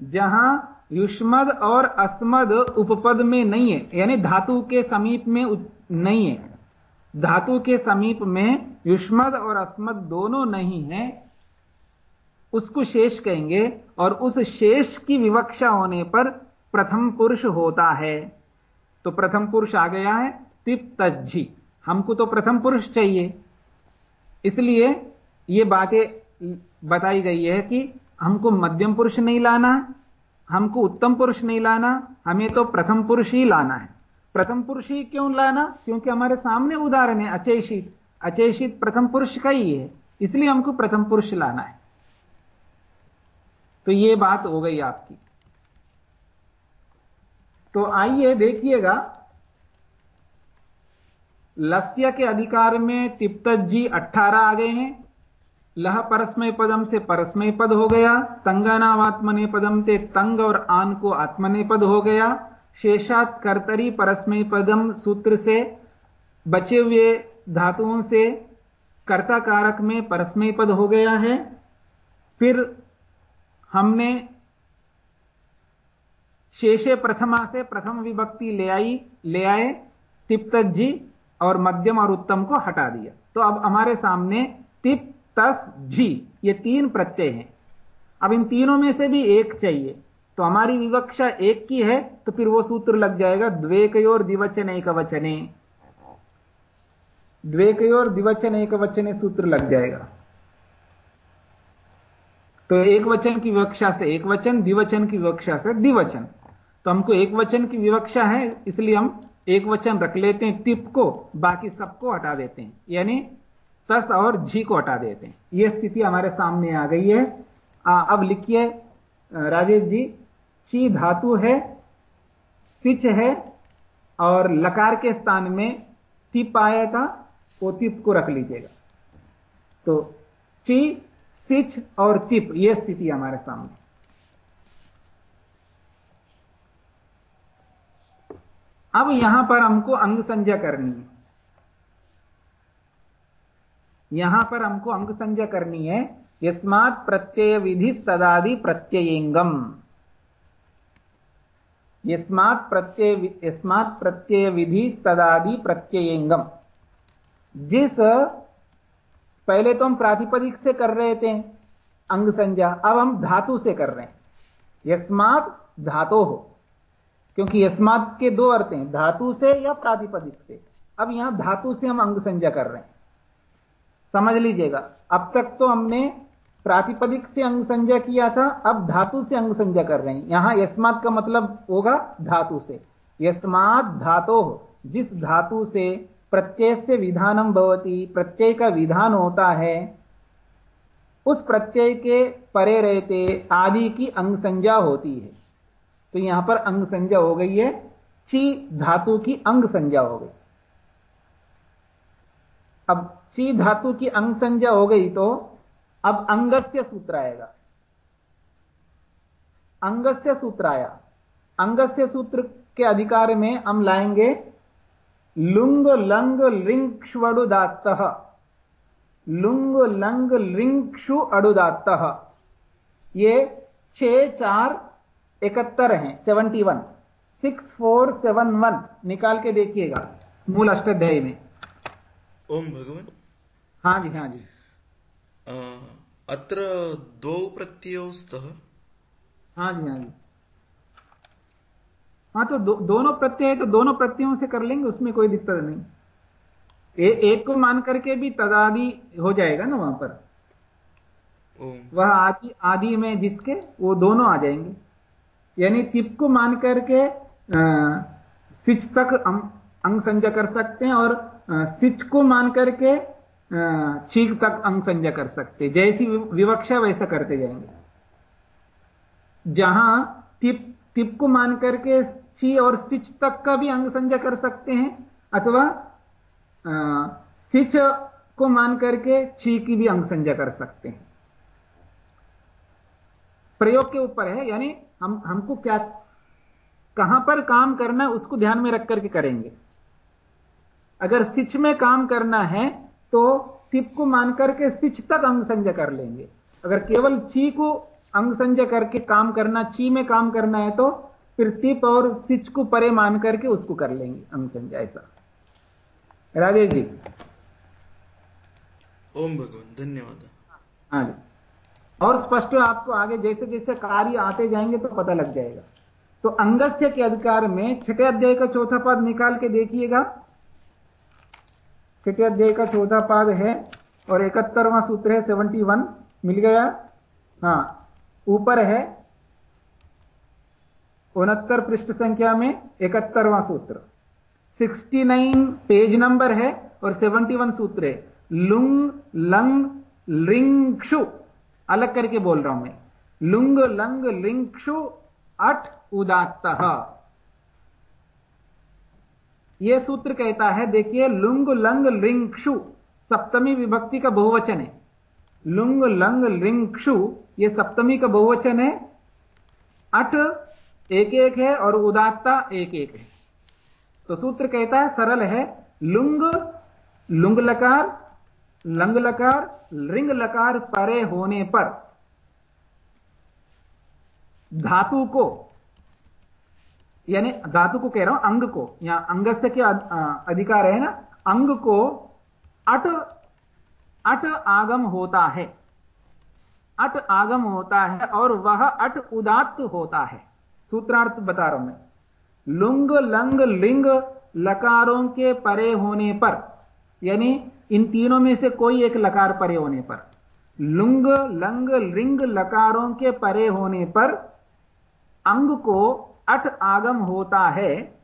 जहाँ युष्मद और अस्मद उपपद में नहीं है, यानी धातु के समीप में नहीं है। धातु के समीप में युष्मद और अस्मद दोनों नहीं है। उसको शेष कहेंगे और उस शेष की विवक्षा होने पर प्रथम पुरुष होता है। तो प्रथम पुरुष आ गया है तिप तज्जी हमको तो प्रथम पुरुष चाहिए। इसलिए ये बातें बताई गई है कि हमको मध्यम पुरुष नहीं लाना, हमको उत्तम पुरुष नहीं लाना, हमें तो प्रथम पुरुष ही लाना है। प्रथम पुरुष ही क्यों लाना? क्योंकि हमारे सामने उदाहरण है अचेषित अचेषित प्रथम पुरुष का ही है, इसलिए हमको प्रथम पुरुष लाना है। तो ये बात हो गई आपकी। तो आइए देखिएगा लस्य के अधिकार में तिप्तत जी अट्ठारह आ गए हैं। लह परस्मय पदम से परस्मय पद हो गया। तंगानावात्मने पदम से तंग और आन को आत्मने पद हो गया। शेषात कर्तरी परस्मय पदम सूत्र से बचे हुए धातुओं से कर्ता कारक में परस्मय पद हो गया है। फिर हमने शेषे प्रथमा से प्रथम विभक्ति ले आई, ले आए तिप्त जी। और मध्यम और उत्तम को हटा दिया। तो अब हमारे सामने तिप तस, झी, ये तीन प्रत्यय हैं। अब इन तीनों में से भी एक चाहिए। तो हमारी विवक्षा एक की है तो फिर वो सूत्र लग जाएगा, द्वेकयोर दिवचन एक वचने द्वेकयोर द्विवचन एक वचने सूत्र लग जाएगा। तो एक वचन की विवक्षा से एक वचन, द्विवचन की विवक्षा से द्विवचन। तो हमको एक वचन की विवक्षा है, इसलिए हम एक वचन रख लेते हैं टिप को बाकी सबको हटा देते हैं। यानी तस और झी को हटा देते हैं। यह स्थिति हमारे सामने आ गई है। आ, अब लिखिए राजेश जी ची धातु है सिच है और लकार के स्थान में टिप आया था वो टिप को रख लीजिएगा। तो ची सिच और तिप यह स्थिति हमारे सामने। अब यहाँ पर हमको अंग संज्ञा करनी है। यहाँ पर हमको अंग संज्ञा करनी है, यस्मात् प्रत्यय विधि तदादि प्रत्ययंगम। यस्मात् प्रत्यय यस्मात् प्रत्यय विधि तदादि प्रत्ययंगम। जिस, पहले तो हम प्रातिपदिक से कर रहे थे अंग संज्ञा, अब हम धातु से कर रहे हैं। यस्मात धातो। हो क्योंकि यस्मात के दो अर्थ हैं, धातु से या प्रातिपदिक से। अब यहाँ धातु से हम अंग संज्ञा कर रहे हैं। समझ लीजिएगा, अब तक तो हमने प्रातिपदिक से अंग संज्ञा किया था, अब धातु से अंग संज्ञा कर रहे हैं। यहाँ यस्मात का मतलब होगा धातु से। यस्मात धातो, जिस धातु से प्रत्यय से विधानम भवती, प्रत्यय का विधान होता है, उस प्रत्यय के परे रहते आदि की अंग संज्ञा होती है। तो यहाँ पर अंग संज्ञा हो गई है, ची धातु की अंग संज्ञा हो गई। अब ची धातु की अंग संज्ञा हो गई तो अब अंगस्य सूत्र आएगा। अंगस्य सूत्र आया। अंगस्य सूत्र के अधिकार में हम लाएँगे, लुंग लंग लिंक्ष्वडुदात्त लुंग लंग लिंक्षु अड़ुदात्त ये छ चार इकहत्तर हैं seventy one six four seven one निकाल के देखिएगा मूल अष्टाध्याय में। ओम भगवान। हाँ जी हाँ जी। अत्र दो प्रत्यय हाँ जी हाँ जी। हाँ तो दो, दोनों प्रत्यय तो दोनों प्रत्ययों से कर लेंगे उसमें कोई दिक्कत नहीं। ए, एक को मान करके भी तदादि हो जाएगा ना वहाँ पर। वह आदि आदि में जिसके वो दोनों आ जाएँगे। यानी तिप को मान करके सिच तक हम अंग संज्ञा कर सकते हैं और सिच को मान करके चीक तक अंग संज्ञा कर सकते जैसी विवक्षा वैसा करते जाएँगे। जहाँ टिप टिप को मान करके ची और सिच तक का भी अंग संज्ञा कर सकते हैं, अथवा सिच को मान करके ची की भी अंग संज्ञा कर सकते हैं। प्रयोग के ऊपर है, यानी हम हमको क्या कहाँ पर काम करना है उसको ध्यान में रख करके करेंगे। अगर सिच में काम करना है तो टिप को मान करके सिच तक अंग संजय कर लेंगे। अगर केवल ची को अंग संजय करके काम करना ची में काम करना है तो फिर टिप और सिच को परे मान करके उसको कर लेंगे अंग संजय ऐसा। राजेश जी। ओम भगवान धन्यवाद। हाँ जी। और स्पष्ट आपको आगे जैसे जैसे कार्य आते जाएँगे तो पता लग जाएगा। तो अंगस्य के अधिकार में छठे अध्याय का चौथा पद निकाल के देखिएगा। छठे अध्याय का चौथा पद है और इकहत्तरवां सूत्र है सेवेंटी वन मिल गया? हाँ ऊपर है। उनहत्तर पृष्ठ संख्या में इकहत्तरवां सूत्र। 69 पेज नंबर है और 71 सूत्र है। लुंग, लंग लिंगक्षु अलग करके बोल रहा हूँ मैं। लुंग, लंग लिंगक्षु अट, उदात्त। यह सूत्र कहता है, देखिए, लुंग, लंग लिंगक्षु सप्तमी विभक्ति का बहुवचन है। लुंग, लंग लिंगक्षु यह सप्तमी का बहुवचन है। अट एक एक है और उदात्ता एक एक है। तो सूत्र कहता है, सरल है, लुंग लुंग लकार लंग लकार लिंग लकार परे होने पर धातु को, यानी धातु को कह रहा हूँ, अंग को, या अंग से क्या अधिकार है ना, अंग को अट अट आगम होता है। अट आगम होता है और वह अट उदात्त होता है। सूत्रार्थ बता रहा हूँ मैं। लुंग, लंग, लिंग लकारों के परे होने पर, यानी इन तीनों में से कोई एक लकार परे होने पर। लुंग, लंग, लिंग लकारों के परे होने पर अंग को अट आगम होता है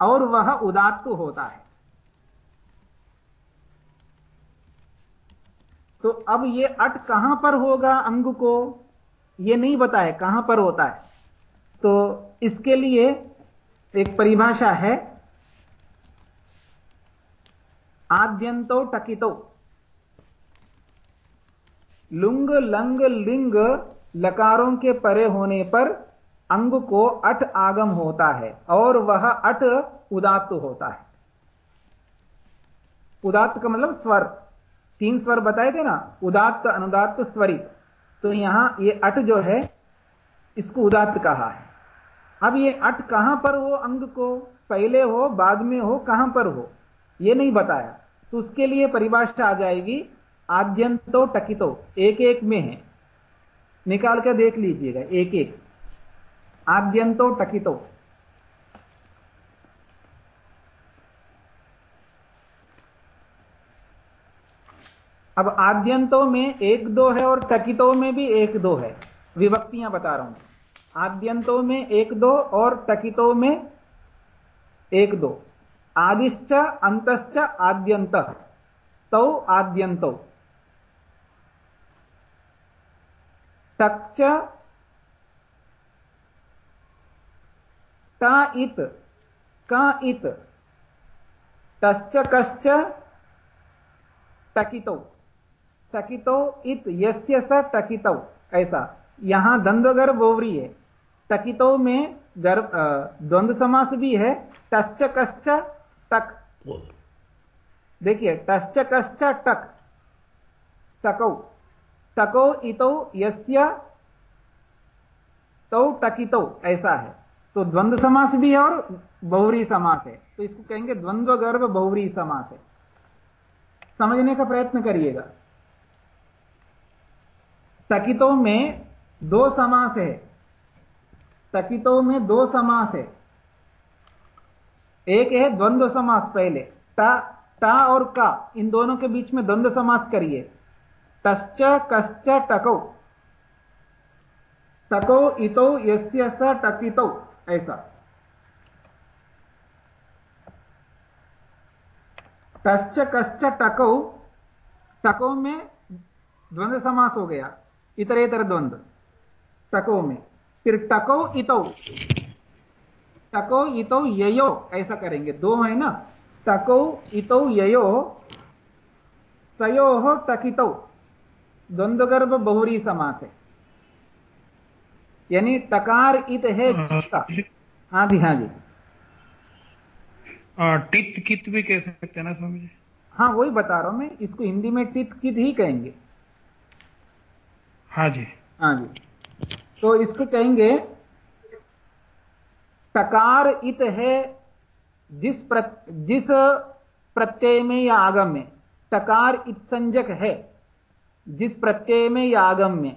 और वह उदात्त होता है। तो अब यह अट कहाँ पर होगा अंग को? यह नहीं बताए कहाँ पर होता है। तो इसके लिए एक परिभाषा है आद्यंतो टकितो। लुंग, लंग, लिंग लकारों के परे होने पर अंग को अट आगम होता है और वह अट उदात्त होता है। उदात्त का मतलब स्वर। तीन स्वर बताए थे ना? उदात्त, अनुदात्त स्वरित तो यहाँ ये अट जो है, इसको उदात्त कहा है। अब ये अट कहाँ पर हो? अंग को पहले हो, बाद में हो, कहाँ पर हो? ये नहीं बताया। तो उसके लिए परिभाषा आ जाएगी आद्यंतो टकितो एक एक में है। निकाल कर देख लीजिएगा एक एक आद्यंतो टकितो। अब आद्यंतों में एक दो है और टकितों में भी एक दो है। विभक्तियाँ बता रहा हूँ। आद्यंतों में एक दो और टकितों में एक दो। आदिश्च, अंतश्च आद्यंत तौ आद्यंतौ टक्च टा इत, का इत। तश्च, कश्च, टकितौ। टकितो इत, यस्य स टकितौ। ऐसा। यहाँ द्वंद्वगर बोवरी है टकितो में गर्भ द्वंद्व समास भी है। टश्च कश्च टक देखिए टश्च कश्च टक। टकौ। टको इतो यस्य तो टकितो ऐसा है। तो द्वंद्व समास भी है और बहुरी समास है। तो इसको कहेंगे द्वंद्व गर्भ बहुरी समास है। समझने का प्रयत्न करिएगा। तकितों में दो समास है। तकितों में दो समास है। एक है द्वंद्व समास पहले। ता ता और का, इन दोनों के बीच में द्वंद्व समास करिए। तश्च, कश्च, टको। टको, इतो, यस्य, स टकितो ऐसा। कश्च कश्च, टको। टको में द्वंद्व समास हो गया। इतरेतर द्वंद्व। टको में। फिर टको, इतो। टको इतो ययो ऐसा करेंगे। दो है ना? टको इतो ययो तयो हो टकितो। द्वंद्वगर्भ बहुरी समास। है यानी टकार इत है जिसका हाँ जी हाँ जी। टित कित भी कह सकते हैं ना स्वामी जी? हाँ वही बता रहा हूँ मैं। इसको हिंदी में टित कित ही कहेंगे। हाँ जी। हाँ जी। तो इसको कहेंगे टकार इत है जिस प्र, जिस प्रत्यय में या आगम में। टकार इत संजक है जिस प्रत्यय में या आगम में।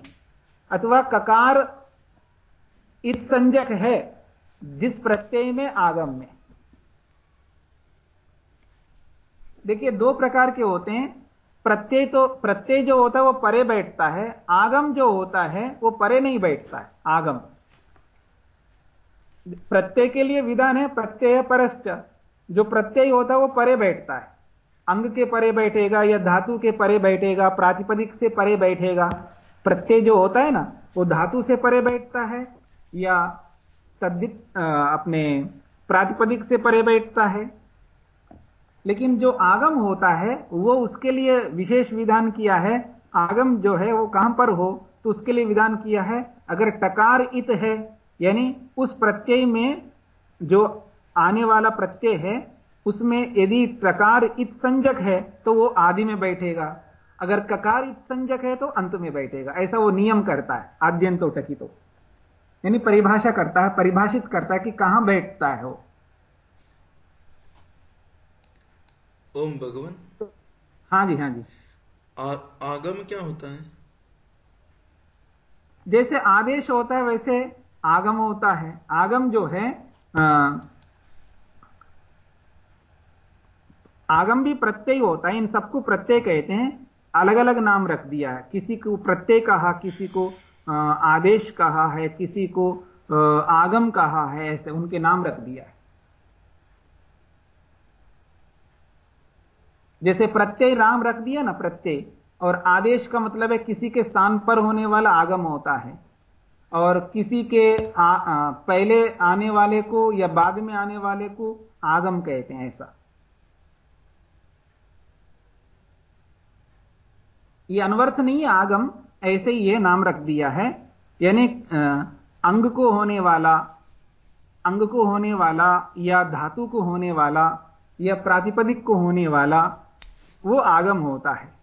अथवा ककार इत संजक है जिस प्रत्यय में आगम में। देखिए दो प्रकार के होते हैं। प्रत्यय तो प्रत्यय जो होता है वो परे बैठता है आगम जो होता है वो परे नहीं बैठता है आगम। प्रत्यय के लिए विधान है प्रत्यय परश्च। जो प्रत्यय होता है, वो परे बैठता है। अंग के परे बैठेगा या धातु के परे बैठेगा, प्रातिपदिक से परे बैठेगा। प्रत्यय जो होता है ना, वो धातु से परे बैठता है या तद्दित अपने प्रातिपदिक से परे बैठता है। लेकिन जो आगम होता है, वो उसके लिए विशेष विधान किया है। आगम जो है, वो कहाँ पर हो तो उसके लिए विधान किया है। अगर टकार इत है यानी उस प्रत्यय में जो आने वाला प्रत्यय है उसमें यदि टकार इत संजक है तो वो आदि में बैठेगा। अगर ककार इत संजक है तो अंत में बैठेगा। ऐसा वो नियम करता है आद्यंतो टकी तो। यानी परिभाषा करता है परिभाषित करता है कि कहाँ बैठता है वो। ओम भगवान। हाँ जी हाँ जी। आ, आगम क्या होता है? जैसे आदेश होता है वैसे आगम होता है। आगम जो है आ, आगम भी प्रत्यय होता है। इन सबको प्रत्यय कहते हैं। अलग अलग नाम रख दिया है। किसी को प्रत्यय कहा किसी को आदेश कहा है किसी को आगम कहा है ऐसे उनके नाम रख दिया है। जैसे प्रत्यय राम रख दिया ना प्रत्यय और आदेश का मतलब है किसी के स्थान पर होने वाला आगम होता है। और किसी के आ, आ, पहले आने वाले को या बाद में आने वाले को आगम कहते हैं ऐसा। ये अनवर्थ नहीं आगम ऐसे ही ये नाम रख दिया है। यानी अंग को होने वाला अंग को होने वाला या धातु को होने वाला या प्रातिपदिक को होने वाला वो आगम होता है।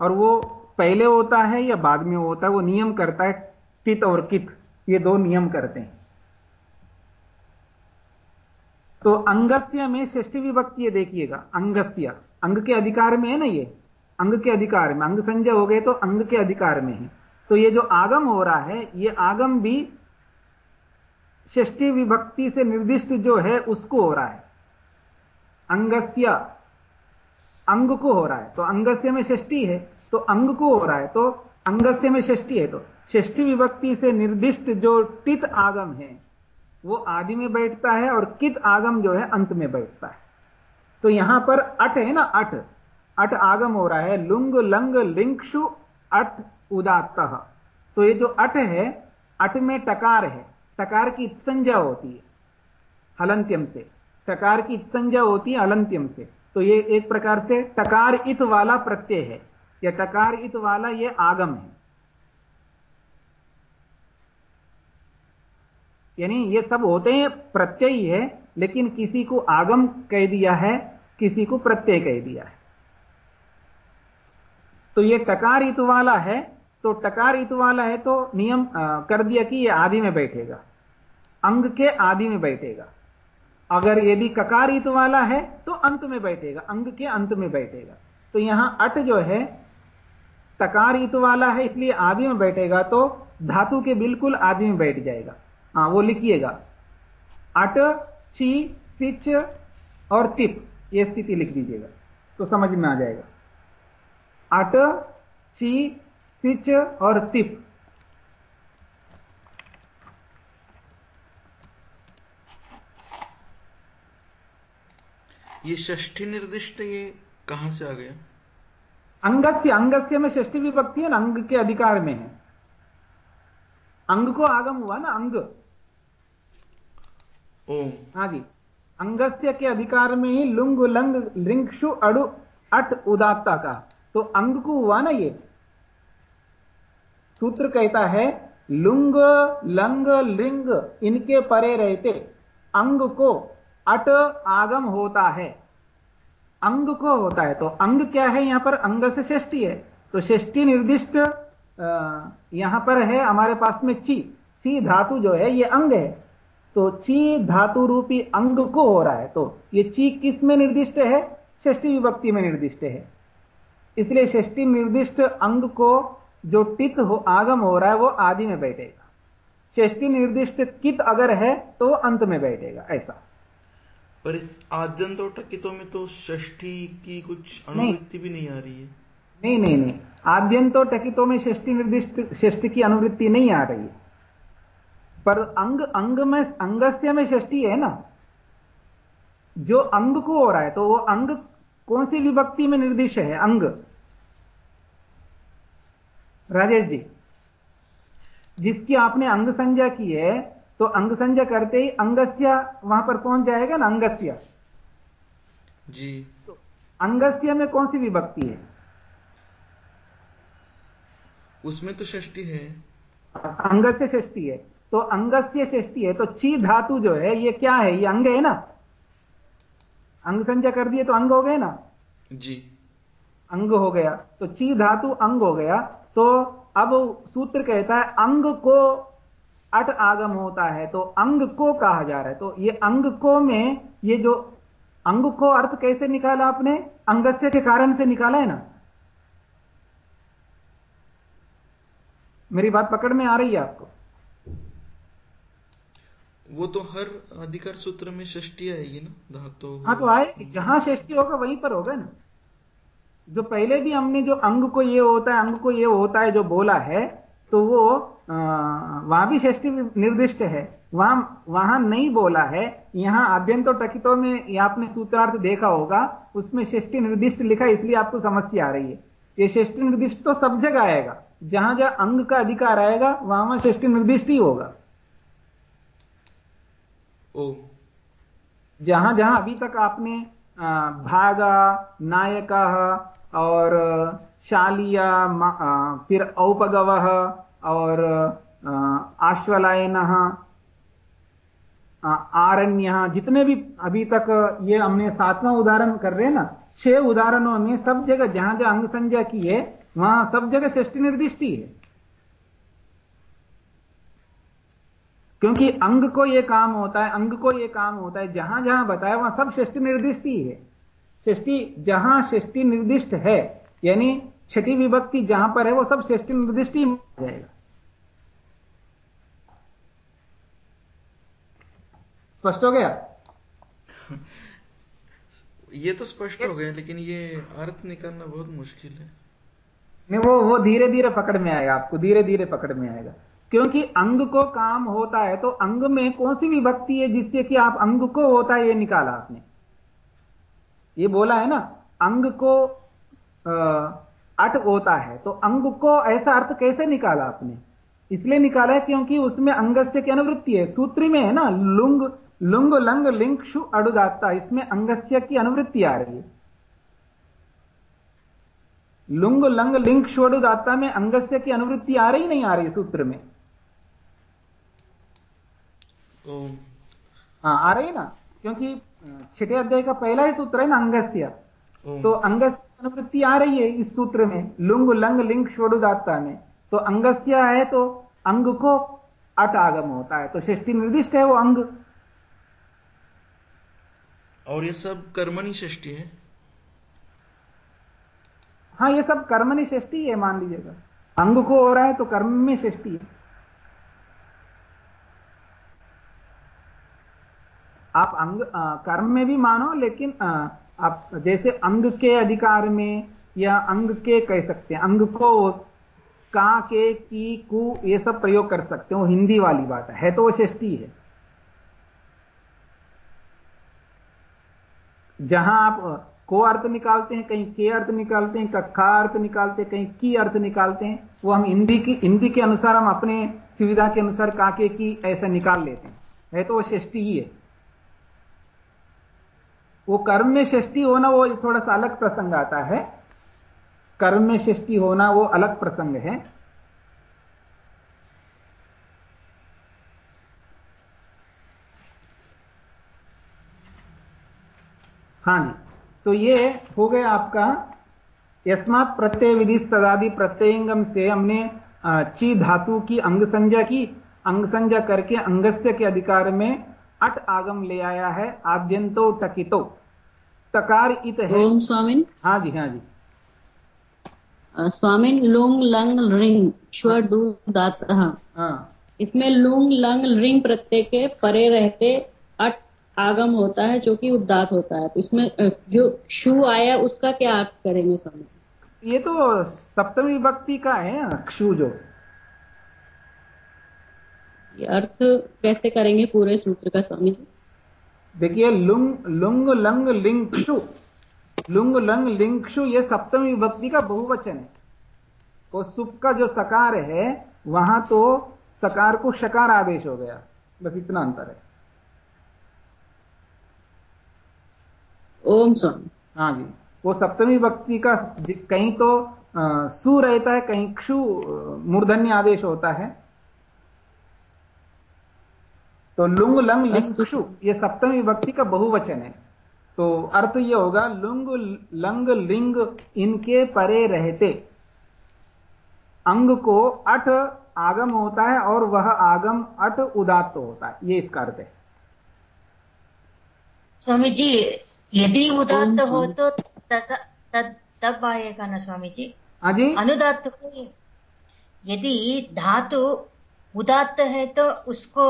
और वो पहले होता है या बाद में होता है वो नियम करता है टित और कित ये दो नियम करते हैं। तो अंगस्य में षष्ठी विभक्ति ये देखिएगा, अंगस्य। अंग के अधिकार में है ना ये? अंग के अधिकार में। अंग संजय हो गए तो अंग के अधिकार में है। तो ये जो आगम हो रहा है, ये आगम भी षष्ठी विभक्ति से निर्दिष्ट जो है, उसको हो रहा है। अंगस्य, अंग को हो रहा है। तो अंगस्य में षष्ठी है तो अंग को हो रहा है। तो अंगस्य में षष्ठी है तो षष्ठी विभक्ति से निर्दिष्ट जो टित आगम है, वो आदि में बैठता है और कित आगम जो है अंत में बैठता है। तो यहाँ पर अट है ना अट? अट आगम हो रहा है, लुंग, लंग, लिंक्षु, अट उदात तो ये जो अट है, अट में टकार है, टकार की संज्ञा होती है, हलंत्यम से। टकार की संज्ञा होती है हलंत्यम से। तो ये एक प्रकार से टकार इत वाला प्रत्यय है। या टकार इत वाला ये आगम है। यानी ये सब होते हैं, प्रत्यय है लेकिन किसी को आगम कह दिया है, किसी को प्रत्यय कह दिया है। तो ये टकार इत वाला है तो टकार इत वाला है तो नियम कर दिया कि ये आदि में बैठेगा। अंग के आदि में बैठेगा। अगर यदि ककार इत वाला है तो अंत में बैठेगा। अंग के अंत में बैठेगा। तो यहाँ अट जो है टकार इत वाला है, इसलिए आदि में बैठेगा तो धातु के बिल्कुल आदि में बैठ जाएगा। हाँ, वो लिखिएगा। अट, ची, सिच और तिप, ये स्थिति लिख दीजिएगा तो समझ में आ जाएगा। अट, ची, सिच और तिप। ये षष्ठी निर्दिष्ट ये कहाँ से आ गया? अंगस्य अंगस्य में षष्ठी विभक्ति है ना अंग के अधिकार में है। अंग को आगम हुआ ना अंग। हाँ जी। अंगस्य के अधिकार में ही लुंग लंग लिंगशु अड़ु अट उदात्ता का। तो अंग को हुआ ना ये। सूत्र कहता है लुंग लंग लिंग इनके परे रहते। अंग को अट आगम होता है। अंग को होता है। तो अंग क्या है? यहाँ पर अंग से षष्टि है। तो षष्टि निर्दिष्ट यहाँ पर है हमारे पास में ची। ची धातु जो है, ये अंग है। तो ची धातु रूपी अंग को हो रहा है। तो ये ची किसमें निर्दिष्ट है? षष्टि विभक्ति में निर्दिष्ट है। इसलिए षष्टि निर्दिष्ट अंग को जो टित हो, आगम हो रहा है, वो आदि में बैठेगा। षष्टि निर्दिष्ट कित अगर है तो अंत में बैठेगा, ऐसा। पर इस आद्यंत और टकितों में तो षष्ठी की कुछ अनुवृत्ति भी नहीं आ रही है। नहीं नहीं नहीं। आद्यंत और टकितों में षष्ठी निर्दिष्ट षष्ठी की अनुवृत्ति नहीं आ रही। है पर अंग अंग में अंगस्य में षष्ठी है ना? जो अंग को हो रहा है तो वो अंग कौन सी विभक्ति में निर्दिष्ट है? अंग। राजेश जी जिसकी आपने अंग संज्ञा की है तो अंग संज्ञा करते ही अंगस्य वहाँ पर पहुँच जाएगा ना अंगस्य। जी। तो अंगस्य में कौन सी विभक्ति है? उसमें तो षष्टि है। अंगस्य षष्टि है। तो अंगस्य षष्टि है तो ची धातु जो है ये क्या है? ये अंग है ना? अंग संज्ञा कर दिए तो अंग हो गए ना? जी। अंग हो गया। तो ची धातु अंग हो गया। तो अब सूत्र कहता है अंग को अट आगम होता है तो अंग को कहा जा रहा है। तो ये अंग को में ये जो अंग को अर्थ कैसे निकाला आपने? अंगस्य के कारण से निकाला है ना? मेरी बात पकड़ में आ रही है आपको? वो तो हर अधिकार सूत्र में षष्टी आएगी ना धातु हाँ। तो आएगी। जहाँ षष्टी होगा वहीं पर होगा ना। जो पहले भी हमने जो अंग को ये होता है अंग को ये होता है जो बोला है तो वो वहाँ भी षष्टी निर्दिष्ट है। वहाँ वहाँ नहीं बोला है। यहाँ अभ्यंतर टकितों में आपने सूत्रार्थ देखा होगा उसमें षष्टी निर्दिष्ट लिखा इसलिए आपको समस्या आ रही है। ये षष्टी निर्दिष्ट तो सब जगह आएगा। जहाँ जहाँ अंग का अधिकार आएगा वहाँ वहाँ षष्टी निर्दिष्ट ही होगा। ओ। जहाँ जहाँ अभी तक आपने भागा नायक और शालिया फिर औपगव और आश्वलायन आरण्य, जितने भी अभी तक ये हमने सातवां उदाहरण कर रहे हैं ना, छह उदाहरणों में सब जगह, जहाँ जहाँ अंग संज्ञा की है, वहाँ सब जगह षष्टि निर्दिष्टि है। क्योंकि अंग को यह काम होता है, अंग को यह काम होता है, जहाँ जहाँ बताया वहाँ सब षष्टि निर्दिष्टि है। षष्टि जहाँ षष्टि निर्दिष्ट है, यानी छठी विभक्ति जहाँ पर है, वो सब षष्टि निर्दिष्टि जाएगा। स्पष्ट हो गया? (laughs) ये तो स्पष्ट हो गया लेकिन ये अर्थ निकालना बहुत मुश्किल है। नहीं वो वो धीरे धीरे पकड़ में आएगा आपको धीरे धीरे पकड़ में आएगा। क्योंकि अंग को काम होता है तो अंग में कौन सी विभक्ति है जिससे कि आप अंग को होता है ये निकाला आपने। ये बोला है ना अंग को अट होता है तो अंग को ऐसा अर्थ कैसे निकाला आपने? इसलिए निकाला है क्योंकि उसमें अंगस्य की अनुवृत्ति है। सूत्री में है ना लुंग लुंग लंग लिंग शु अड़ुदाता इसमें अंगस्य की अनुवृत्ति आ रही है। लुंग लंग लिंग शुअडुदाता में अंगस्य की अनुवृत्ति आ रही नहीं आ रही सूत्र में? हाँ आ रही ना? क्योंकि छठे अध्याय का पहला ही सूत्र है ना अंगस्य। तो अंगस्य अनुवृत्ति आ रही है इस सूत्र में लुंग लंग लिंग शोडुदाता में। तो अंगस्य है तो अंग को अट आगम होता है। तो षष्टि निर्दिष्ट है वो अंग। और ये सब कर्मणी सृष्टि है। हाँ ये सब कर्मणी सृष्टि है मान लीजिएगा। अंग को हो रहा है तो कर्म में सृष्टि है। आप अंग आ, कर्म में भी मानो लेकिन आ, आप जैसे अंग के अधिकार में या अंग के कह सकते हैं अंग को का के की कु ये सब प्रयोग कर सकते हो हिंदी वाली बात है, है तो वो षष्टि है। जहाँ आप को अर्थ निकालते हैं, कहीं के अर्थ निकालते हैं, कखा अर्थ निकालते हैं, कहीं की अर्थ निकालते हैं, वो हम हिंदी की, हिंदी के अनुसार, हम अपने सुविधा के अनुसार काके की ऐसा निकाल लेते हैं। है तो वो षष्टि ही है। वो कर्म में षष्टि होना वो थोड़ा सा अलग प्रसंग आता है। कर्म में षष्टि होना वो अलग प्रसंग है। हाँ जी। तो ये हो गया आपका यस्मात प्रत्यय विधि तदादि प्रत्ययंगम से हमने ची धातु की अंग संज्ञा की अंग संज्ञा करके अंगस्य के अधिकार में अट आगम ले आया है आद्यंतो टकितो। टकार इत है। ओम स्वामी। हाँ जी हाँ जी। स्वामी लुंग लंग रिंग श्व डू दात। हाँ। इसमें लुंग लंग रिंग प्रत्यय के परे रहते अट आगम होता है जो कि उदात होता है। तो इसमें जो शु आया उसका क्या आप करेंगे स्वामी? ये तो सप्तमी विभक्ति का है क्षु जो। ये अर्थ कैसे करेंगे पूरे सूत्र का स्वामी जी? देखिए लुंग लुंग लंग लिंगक्षु लुंग लंग लिंगक्षु ये सप्तमी विभक्ति का बहुवचन है। तो सुप का जो सकार है वहाँ तो सकार को शकार आदेश हो गया। बस इतना अंतर है। ओम स्वामी। हाँ जी। वो सप्तमी भक्ति का कहीं तो आ, सु रहता है कहीं क्षु मूर्धन्य आदेश होता है। तो लुंग लंग लिंग क्षु ये सप्तमी भक्ति का बहुवचन है। तो अर्थ ये होगा लुंग लंग लिंग इनके परे रहते। अंग को अट आगम होता है और वह आगम अट उदात्त होता है। ये इसका अर्थ है। स्वामी जी यदि उदात्त हो तो तब आएगा ना स्वामी जी अनुदात्त को यदि धातु उदात्त है तो उसको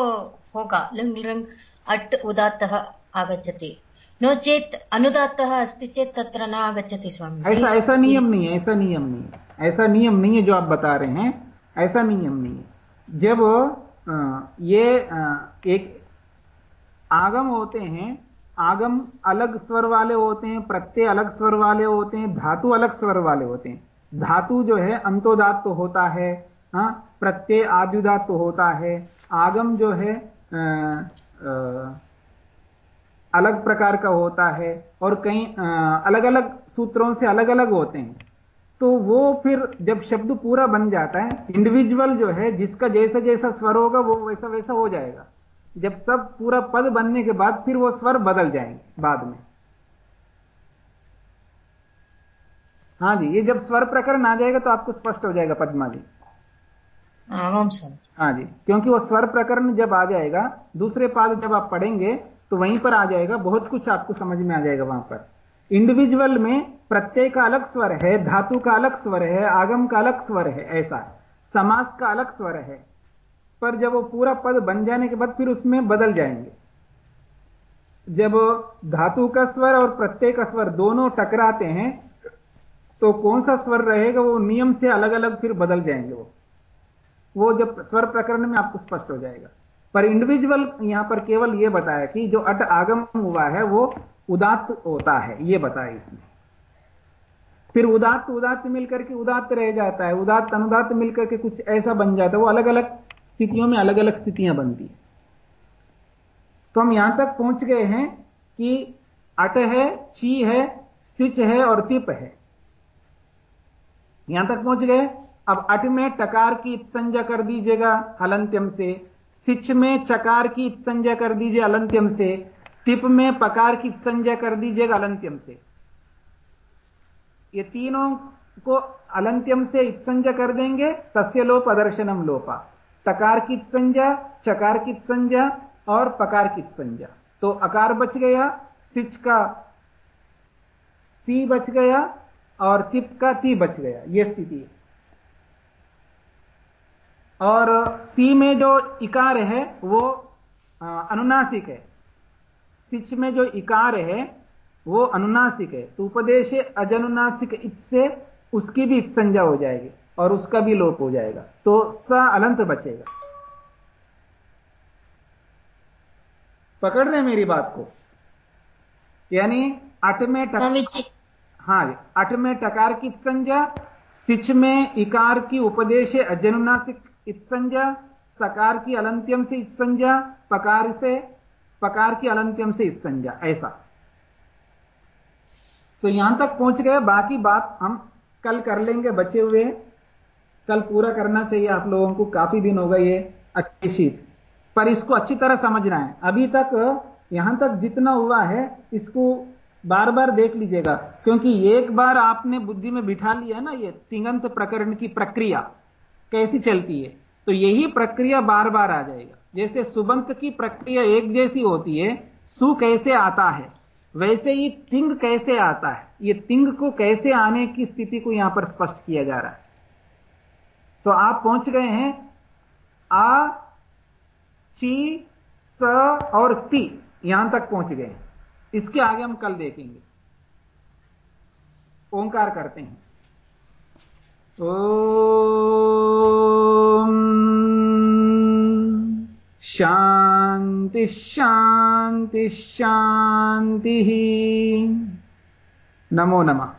होगा। लृङ् लृङ् अट् उदात्तः आगच्छति। नो चेत अनुदात्तः अस्ति चेत तत्र न आगच्छति स्वामी ऐसा ऐसा नियम नहीं है ऐसा नियम नहीं है। ऐसा नियम नहीं है जो आप बता रहे हैं। ऐसा नियम नहीं है। जब ये एक आगम होते हैं आगम अलग स्वर वाले होते हैं प्रत्यय अलग स्वर वाले होते हैं धातु अलग स्वर वाले होते हैं। धातु जो है अंतोदात तो होता है हाँ प्रत्यय आद्युदात तो होता है। आगम जो है आ, आ, अलग प्रकार का होता है और कई अलग अलग सूत्रों से अलग अलग होते हैं। तो वो फिर जब शब्द पूरा बन जाता है इंडिविजुअल जो है जिसका जैसा जैसा स्वर होगा वो वैसा वैसा हो जाएगा। जब सब पूरा पद बनने के बाद फिर वो स्वर बदल जाएँगे बाद में। हाँ जी ये जब स्वर प्रकरण आ जाएगा तो आपको स्पष्ट हो जाएगा पद्मा जी। हाँ जी क्योंकि वो स्वर प्रकरण जब आ जाएगा दूसरे पाद जब आप पढ़ेंगे तो वहीं पर आ जाएगा बहुत कुछ आपको समझ में आ जाएगा वहाँ पर। इंडिविजुअल में प्रत्यय का अलग स्वर है धातु का अलग स्वर है आगम का अलग स्वर है ऐसा। समास का अलग स्वर है। पर जब वो पूरा पद बन जाने के बाद फिर उसमें बदल जाएँगे। जब धातु का स्वर और प्रत्यय का स्वर दोनों टकराते हैं तो कौन सा स्वर रहेगा वो नियम से अलग अलग फिर बदल जाएँगे वो। वो जब स्वर प्रकरण में आपको स्पष्ट हो जाएगा। पर इंडिविजुअल यहाँ पर केवल यह बताया कि जो अट आगम हुआ है, वो उदात्त होता है यह बताया इसने। फिर उदात्त उदात्त मिलकर के उदात्त रह जाता है, उदात्त, अनुदात्त मिलकर के कुछ ऐसा बन जाता है, वो अलग अलग स्थितियों में अलग अलग स्थितियाँ बनती है। तो हम यहाँ तक पहुँच गए हैं कि अट है, ची है, सिच है और तिप है। यहाँ तक पहुँच गए। अब अट में टकार की संज्ञा कर दीजिएगा हलंत्यम से। सिच में चकार की संज्ञा कर दीजिए अलंत्यम से। तिप में पकार की संज्ञा कर दीजिएगा अलंत्यम से। ये तीनों को अलंत्यम से संज्ञा कर देंगे, तस्य लोप, अदर्शनम लोपा। टकार की संज्ञा चकार की संज्ञा और पकार की संज्ञा। तो अकार बच गया, सिच का सी बच गया और तिप का ती बच गया। यह स्थिति है। और सी में जो इकार है, वो अनुनासिक है। सिच में जो इकार है, वो अनुनासिक है। तो उपदेश अजनुनासिक इससे उसकी भी संज्ञा हो जाएगी। और उसका भी लोप हो जाएगा तो स अलंत बचेगा। पकड़ रहे मेरी बात को। यानी अट में टक... हाँ अट में टकार की संज्ञा सिच में इकार की उपदेश अजनुनासिक इत्संज्ञा सकार की अलंत्यम से इत्संज्ञा पकार से पकार की अलंत्यम से इत्संज्ञा ऐसा। तो यहाँ तक पहुँच गए बाकी बात हम कल कर लेंगे बचे हुए। कल पूरा करना चाहिए, आप लोगों को काफ़ी दिन हो गए ये शीत। पर इसको अच्छी तरह समझना है। अभी तक, यहाँ तक जितना हुआ है, इसको बार बार देख लीजिएगा। क्योंकि एक बार आपने बुद्धि में बिठा लिया ना ये तिंगंत प्रकरण की प्रक्रिया, कैसी चलती है तो यही प्रक्रिया बार बार आ जाएगा। जैसे सुबंत की प्रक्रिया एक जैसी होती है, सु कैसे आता है, वैसे ही तिंग कैसे आता है, ये तिंग को कैसे आने की स्थिति को यहाँ पर स्पष्ट किया जा रहा है। तो आप पहुँच गए हैं। आ, ची, स और ती यहाँ तक पहुँच गए इसके आगे हम कल देखेंगे। ओंकार करते हैं। ओ शांति शांति शांति नमो नमः।